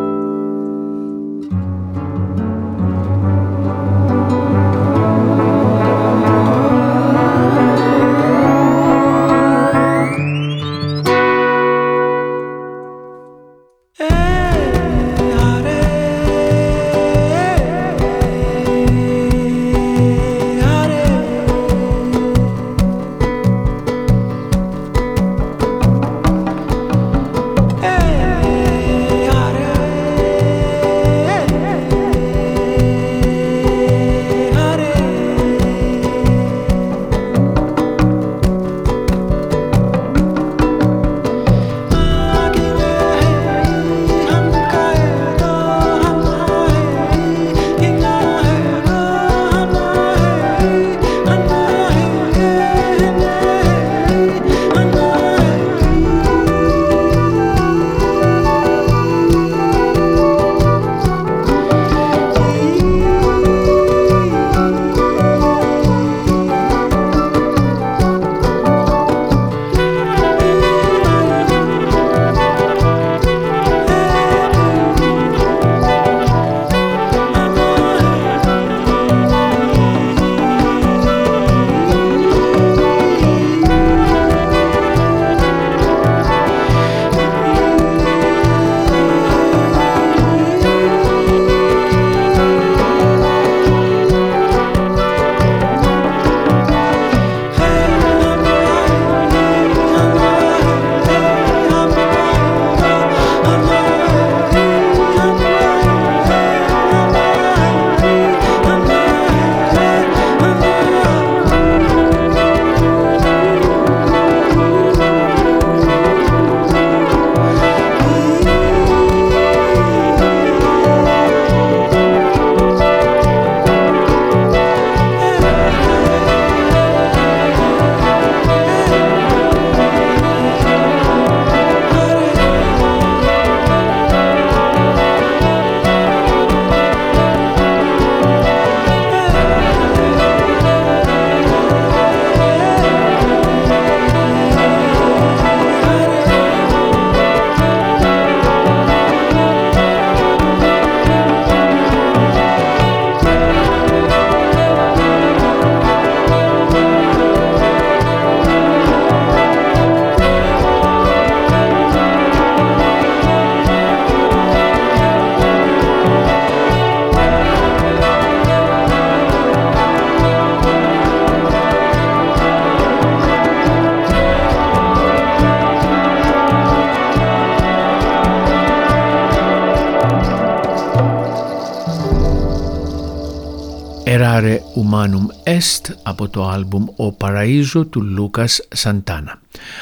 Est από το άλμπουμ «Ο Παραΐζο» του Λούκας Σαντάνα.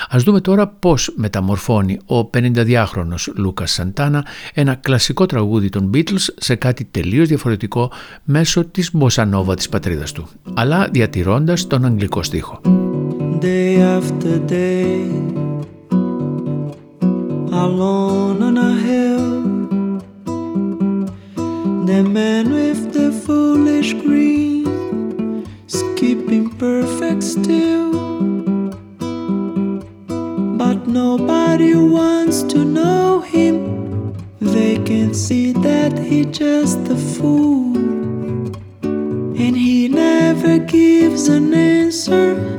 Ας δούμε τώρα πώς μεταμορφώνει ο 52χρονος Λούκας Σαντάνα ένα κλασικό τραγούδι των Beatles σε κάτι τελείως διαφορετικό μέσω της μποσανόβα της πατρίδας του, αλλά διατηρώντας τον αγγλικό στίχο. Day after day Alone on a hill The man with the foolish green Skipping perfect still. But nobody wants to know him. They can see that he's just a fool. And he never gives an answer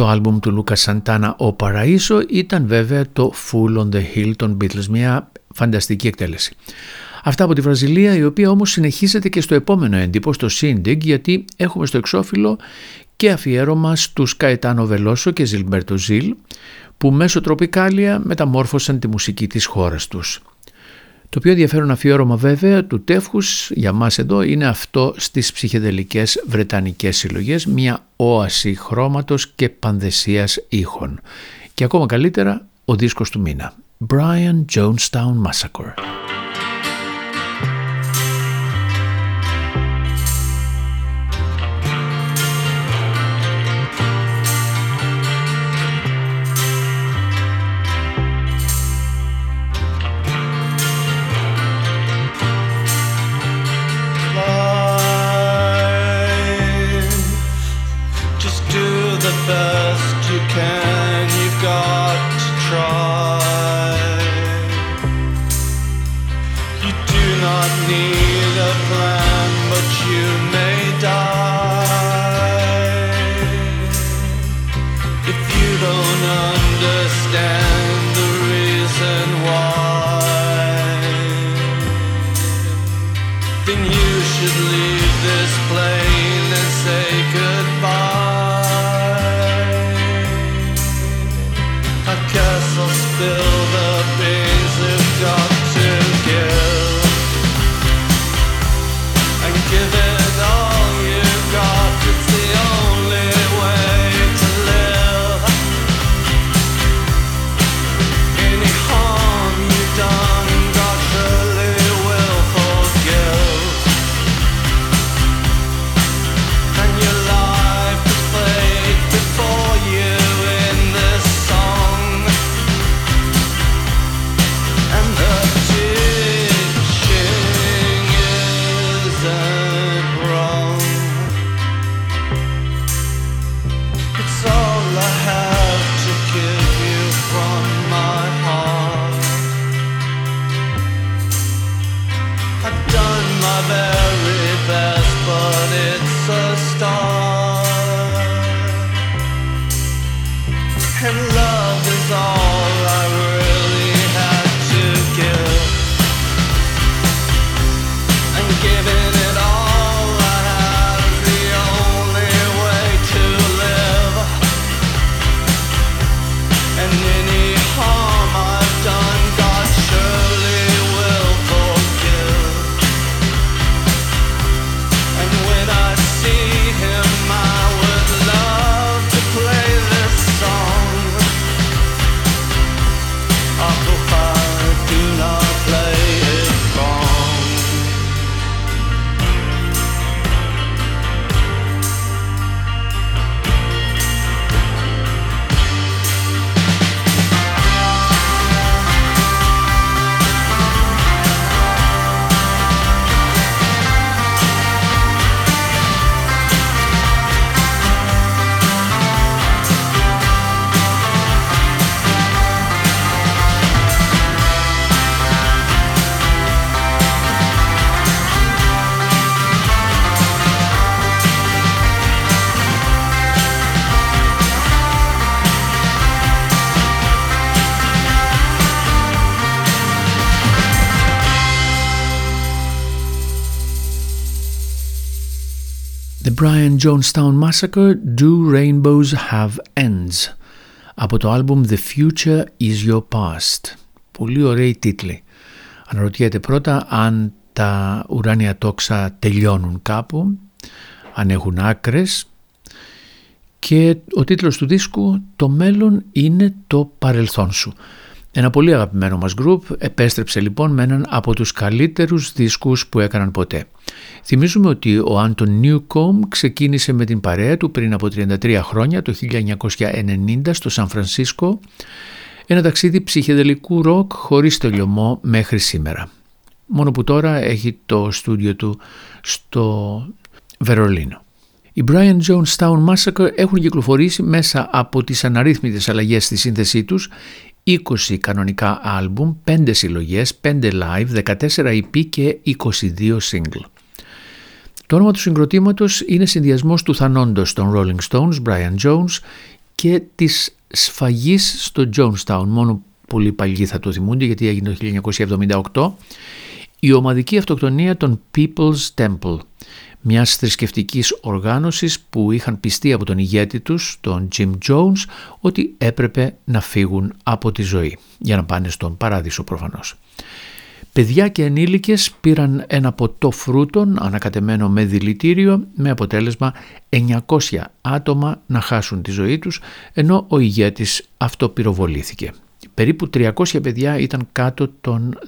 το άλμπουμ του Λούκα Σαντάνα «Ο Παραΐσο» ήταν βέβαια το «Full on the Hill» των Beatles, μια φανταστική εκτέλεση. Αυτά από τη Βραζιλία, η οποία όμως συνεχίζεται και στο επόμενο έντυπο, στο Sindig, γιατί έχουμε στο εξώφυλλο και αφιέρωμα στους Καετάνο Βελόσο και Ζιλμπέρτο Ζιλ, που μέσω τροπικάλια μεταμόρφωσαν τη μουσική της χώρας τους. Το πιο ενδιαφέρον αφιέρωμα βέβαια του τεύχους για μας εδώ είναι αυτό στις ψυχεδελικές βρετανικές συλλογές, μια όαση χρώματος και πανδεσίας ήχων. Και ακόμα καλύτερα ο δίσκος του μήνα, Brian Jonestown Massacre. Brian Jonestown Massacre Do Rainbows Have Ends από το άλμπουμ The Future Is Your Past. Πολύ ωραίοι τίτλοι. Αναρωτιέται πρώτα αν τα ουράνια τόξα τελειώνουν κάπου, αν έχουν άκρες και ο τίτλος του δίσκου «Το μέλλον είναι το παρελθόν σου». Ένα πολύ αγαπημένο μας γκρουπ επέστρεψε λοιπόν με έναν από τους καλύτερους δίσκους που έκαναν ποτέ. Θυμίζουμε ότι ο Άντων Νιούκομ ξεκίνησε με την παρέα του πριν από 33 χρόνια το 1990 στο Σαν Φρανσίσκο ένα ταξίδι ψυχεδελικού ροκ χωρίς τελειωμό μέχρι σήμερα. Μόνο που τώρα έχει το στούντιο του στο Βερολίνο. Οι Brian Jonestown Massacre έχουν κυκλοφορήσει μέσα από τις αναρρύθμιτες αλλαγές στη σύνθεσή τους 20 κανονικά άλμπουμ, 5 συλλογές, 5 live, 14 EP και 22 single. Το όνομα του συγκροτήματος είναι συνδυασμός του θανόντος των Rolling Stones, Brian Jones και της σφαγής στο Jonestown. Μόνο πολύ παλιοί θα το θυμούνται γιατί έγινε το 1978. Η ομαδική αυτοκτονία των People's Temple μιας θρησκευτικής οργάνωσης που είχαν πιστεί από τον ηγέτη τους, τον Jim Jones, ότι έπρεπε να φύγουν από τη ζωή για να πάνε στον παράδεισο προφανώς. Παιδιά και ενήλικες πήραν ένα ποτό φρούτων ανακατεμένο με δηλητήριο με αποτέλεσμα 900 άτομα να χάσουν τη ζωή τους ενώ ο ηγέτης αυτοπυροβολήθηκε. Περίπου 300 παιδιά ήταν κάτω των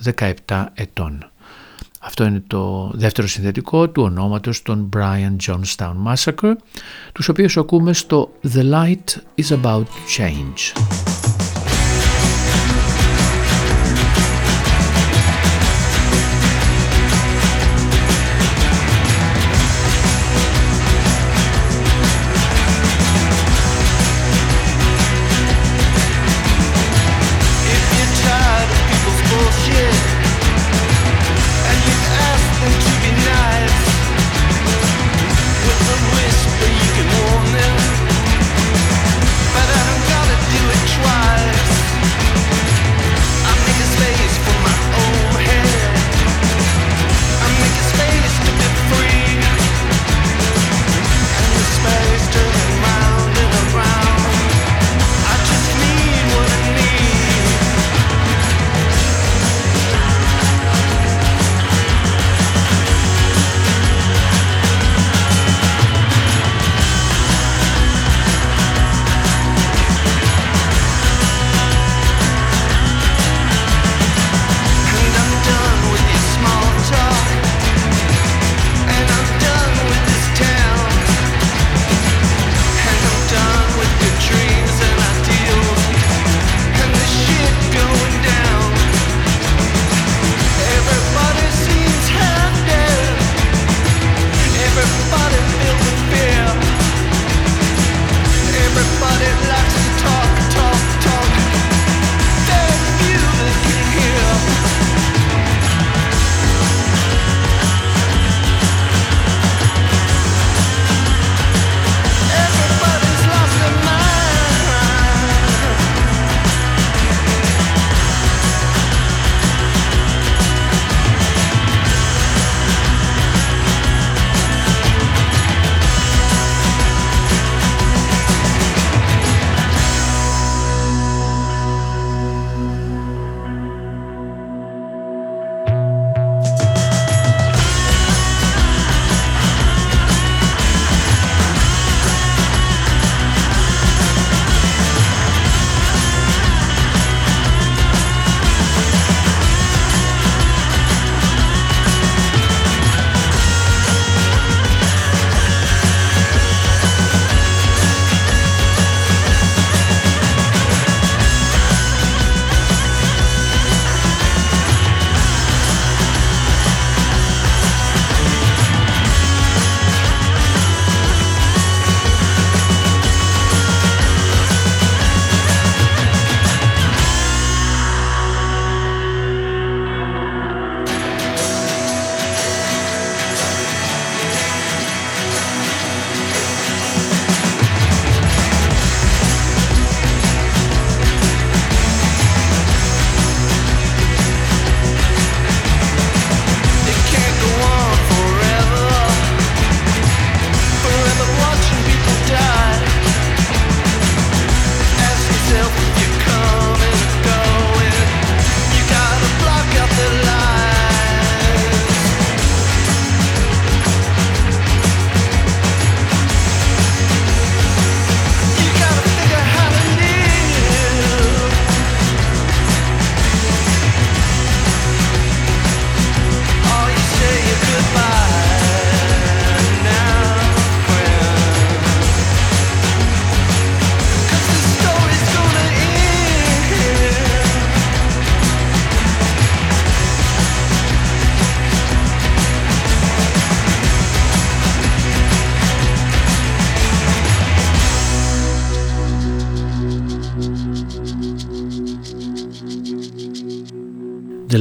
17 ετών. Αυτό είναι το δεύτερο συνθετικό του ονόματος των Brian Johnstown Massacre, τους οποίους ακούμε στο The Light is About to Change.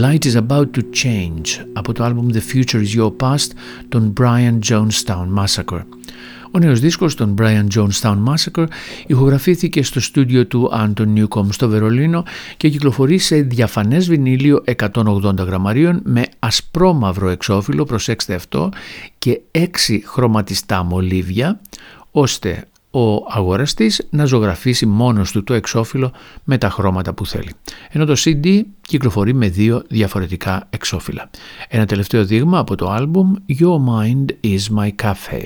Light is About to Change από το album The Future is Your Past των Brian Jonestown Massacre. Ο νέος δίσκος των Brian Jonestown Massacre ηχογραφήθηκε στο στούντιο του Anton Newcomb στο Βερολίνο και κυκλοφορεί σε διαφανές βινίλιο 180 γραμμαρίων με ασπρόμαυρο εξώφυλλο, προσέξτε αυτό, και 6 χρωματιστά μολύβια, ώστε ο αγοραστής να ζωγραφίσει μόνος του το εξώφυλλο με τα χρώματα που θέλει. Ενώ το CD κυκλοφορεί με δύο διαφορετικά εξώφυλλα. Ένα τελευταίο δείγμα από το άλμπουμ Your Mind is My Cafe.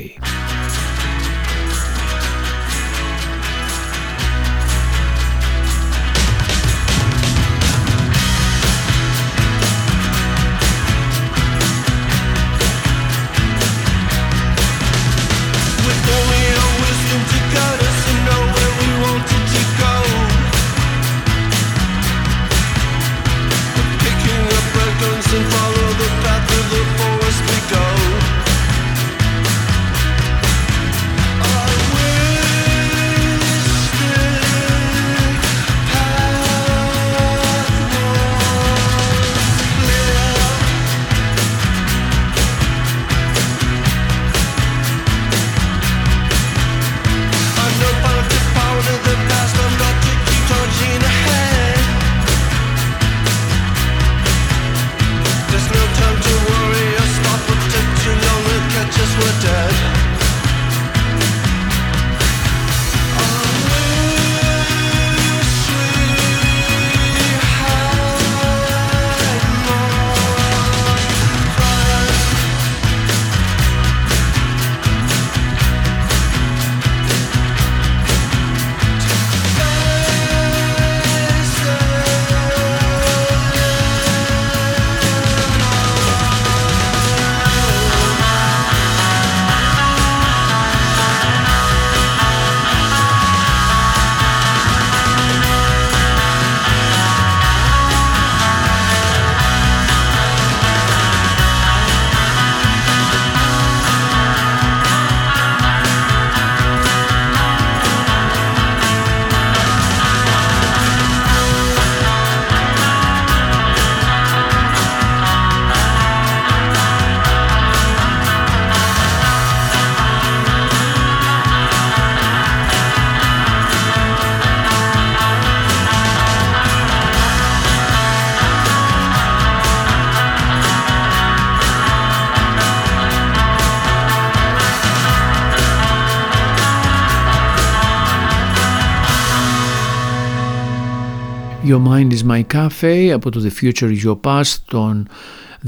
Your Mind is My Cafe από το The Future is Your Past των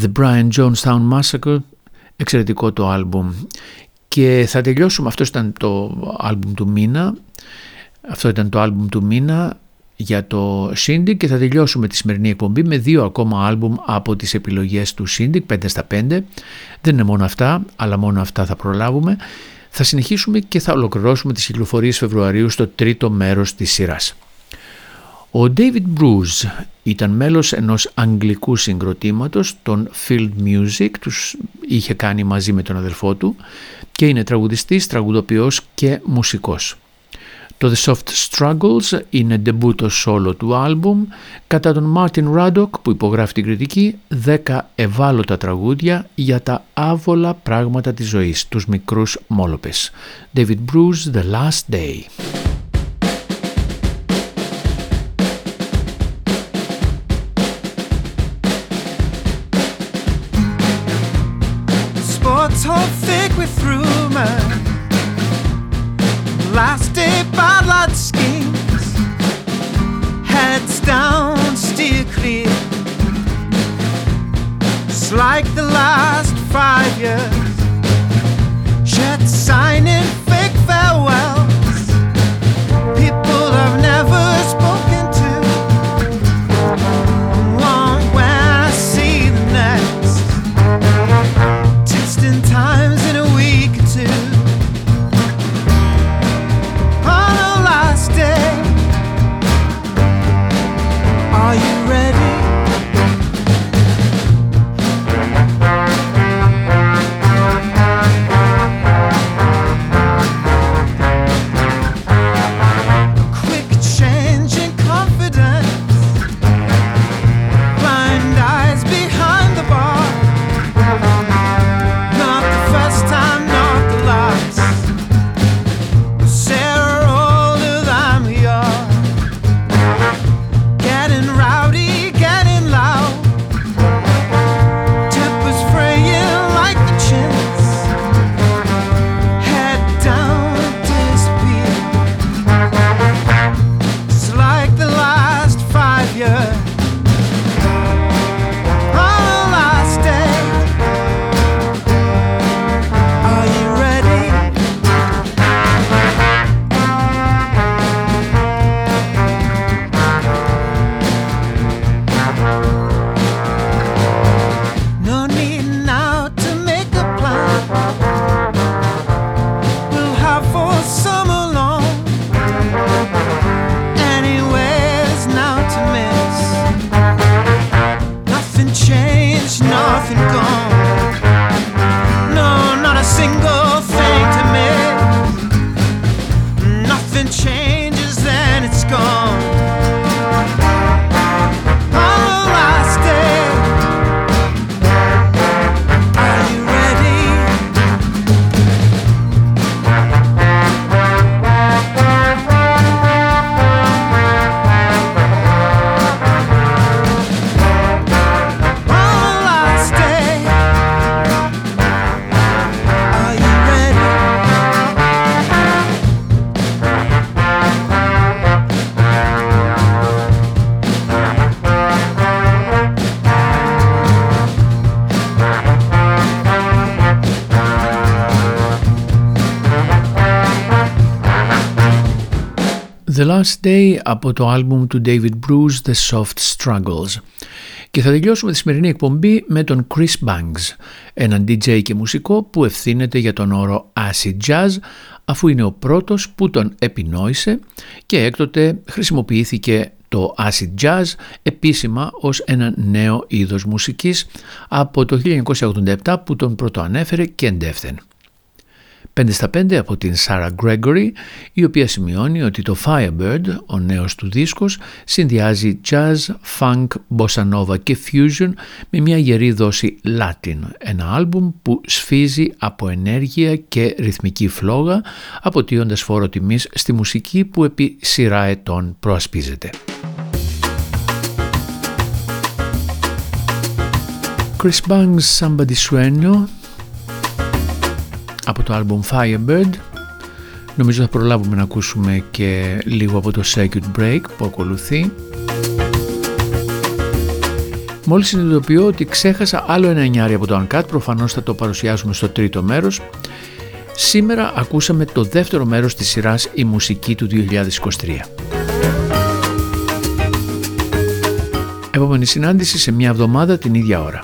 The Brian Jonestown Massacre. Εξαιρετικό το άλμπουμ. Και θα τελειώσουμε αυτός ήταν το άλμπουμ του μήνα. Αυτό ήταν το άλμπουμ του μήνα για το Σίντι και θα τελειώσουμε τη σημερινή εκπομπή με δύο ακόμα άλμπουμ από τις επιλογές του Σίντι 5 στα 5 δεν είναι μόνο αυτά αλλά μόνο αυτά θα προλάβουμε. Θα συνεχίσουμε και θα ολοκληρώσουμε τις κυκλοφορίες Φεβρουαρίου στο τρίτο μέρος της σειράς. Ο David Bruce ήταν μέλος ενός αγγλικού συγκροτήματος των Field Music, τους είχε κάνει μαζί με τον αδελφό του και είναι τραγουδιστής, τραγουδοποιός και μουσικός. Το The Soft Struggles είναι ντεμπούτο solo του άλμπουμ κατά τον Martin Raddock που υπογράφει την κριτική 10 ευάλωτα τραγούδια για τα άβολα πράγματα της ζωής, τους μικρούς μόλοπες. David Bruce, The Last Day. With rumor. Last day by blood schemes, heads down, steer clear. It's like the last five years. Last Day από το άλμπουμ του David Bruce The Soft Struggles. Και θα τελειώσουμε τη σημερινή εκπομπή με τον Chris Banks, έναν DJ και μουσικό που ευθύνεται για τον όρο Acid Jazz αφού είναι ο πρώτος που τον επινόησε και έκτοτε χρησιμοποιήθηκε το Acid Jazz επίσημα ως ένα νέο είδος μουσικής από το 1987 που τον πρωτοανέφερε και εντεύθεν. 5 στα 5 από την Sarah Gregory, η οποία σημειώνει ότι το Firebird, ο νέος του δίσκος, συνδυάζει jazz, funk, bossa nova και fusion με μια γερή δόση Latin, ένα άλμπουμ που σφίζει από ενέργεια και ρυθμική φλόγα, αποτείοντας φόρο τιμής στη μουσική που επί σειρά ετών προασπίζεται. Chris Bangs Somebody Sueño από το album Firebird νομίζω θα προλάβουμε να ακούσουμε και λίγο από το Circuit Break που ακολουθεί Μόλις συνειδητοποιώ ότι ξέχασα άλλο ένα εννιάρι από το Uncut, προφανώς θα το παρουσιάσουμε στο τρίτο μέρος. Σήμερα ακούσαμε το δεύτερο μέρος της σειράς «Η μουσική του 2023». Επόμενη συνάντηση σε μια εβδομάδα την ίδια ώρα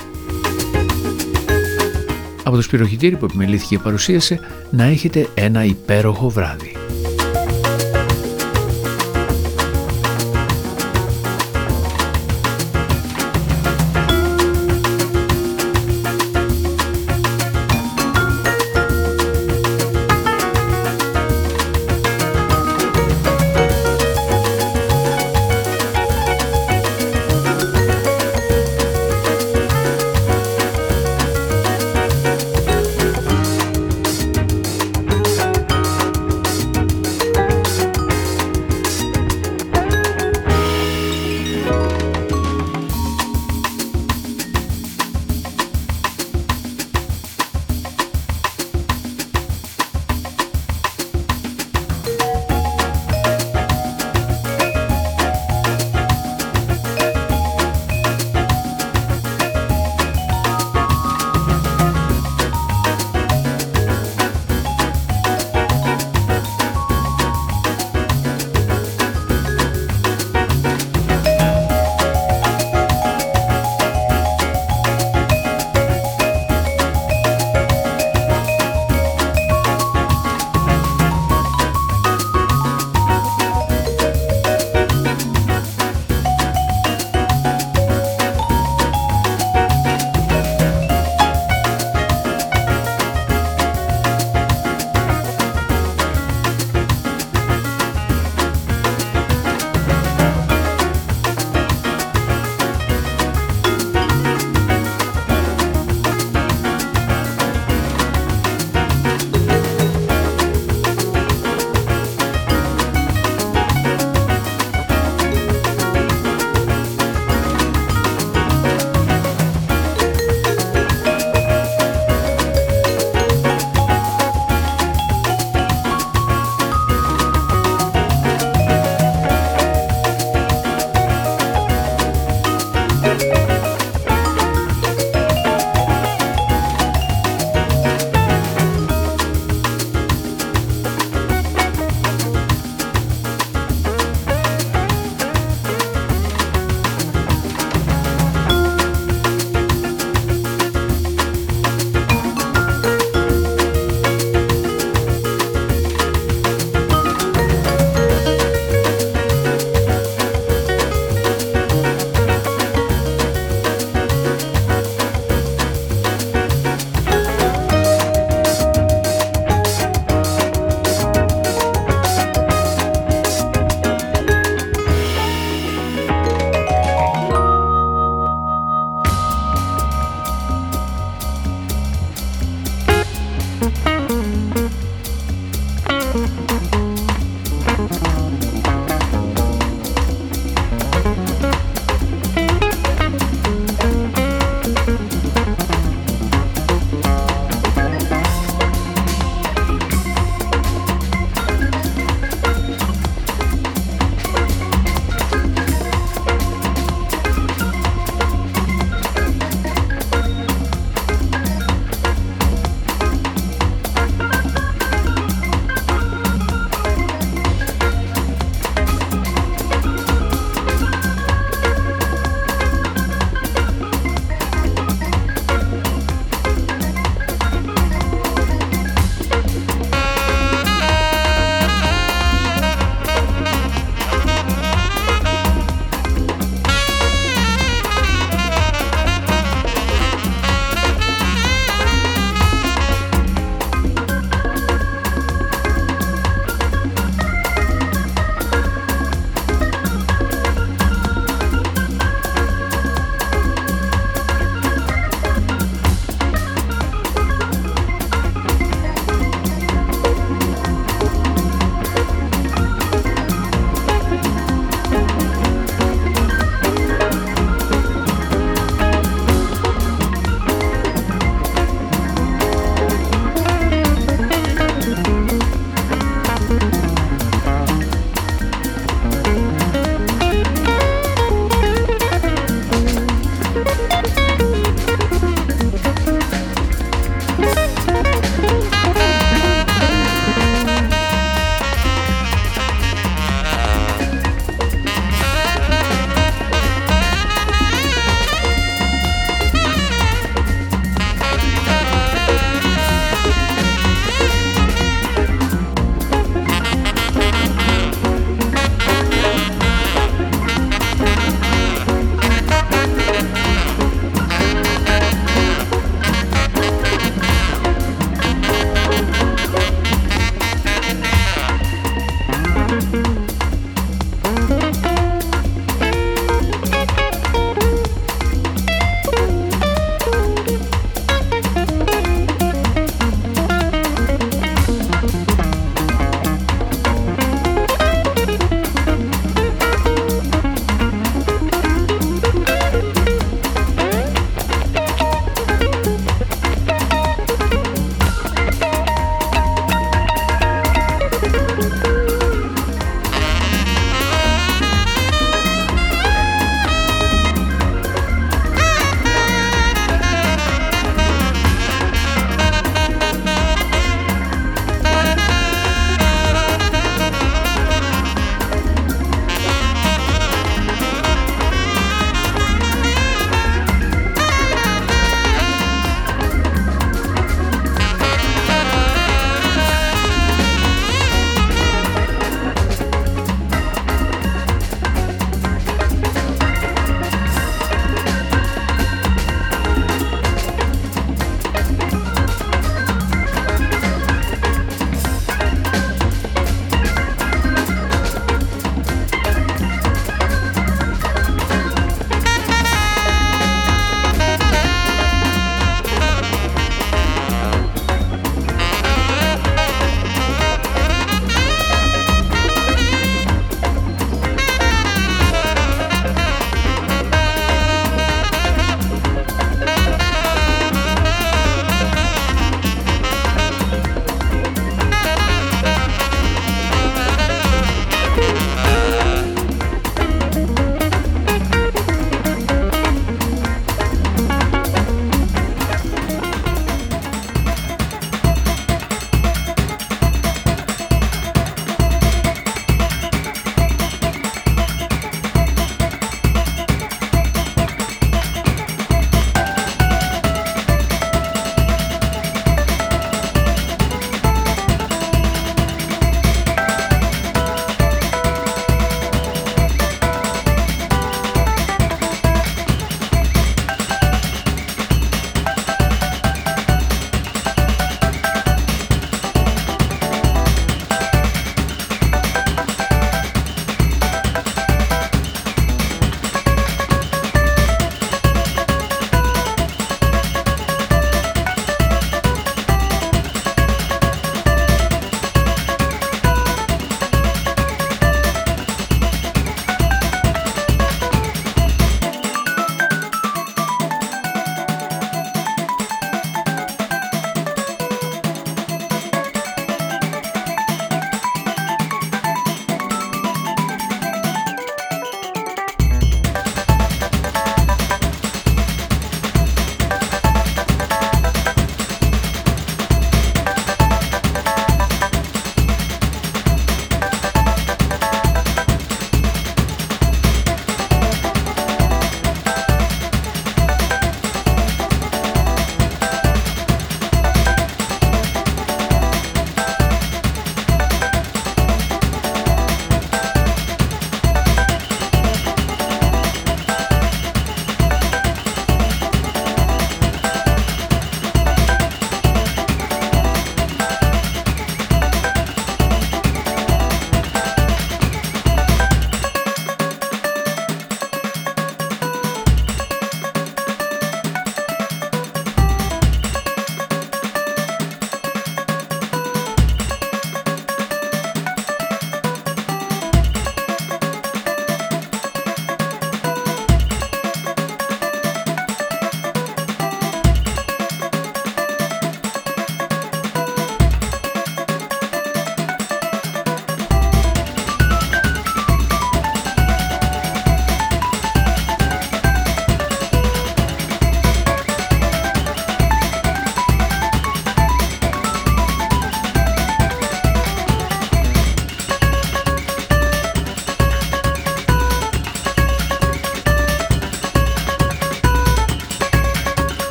από το Σπυροχητήρι που επιμελήθηκε και παρουσίασε να έχετε ένα υπέροχο βράδυ.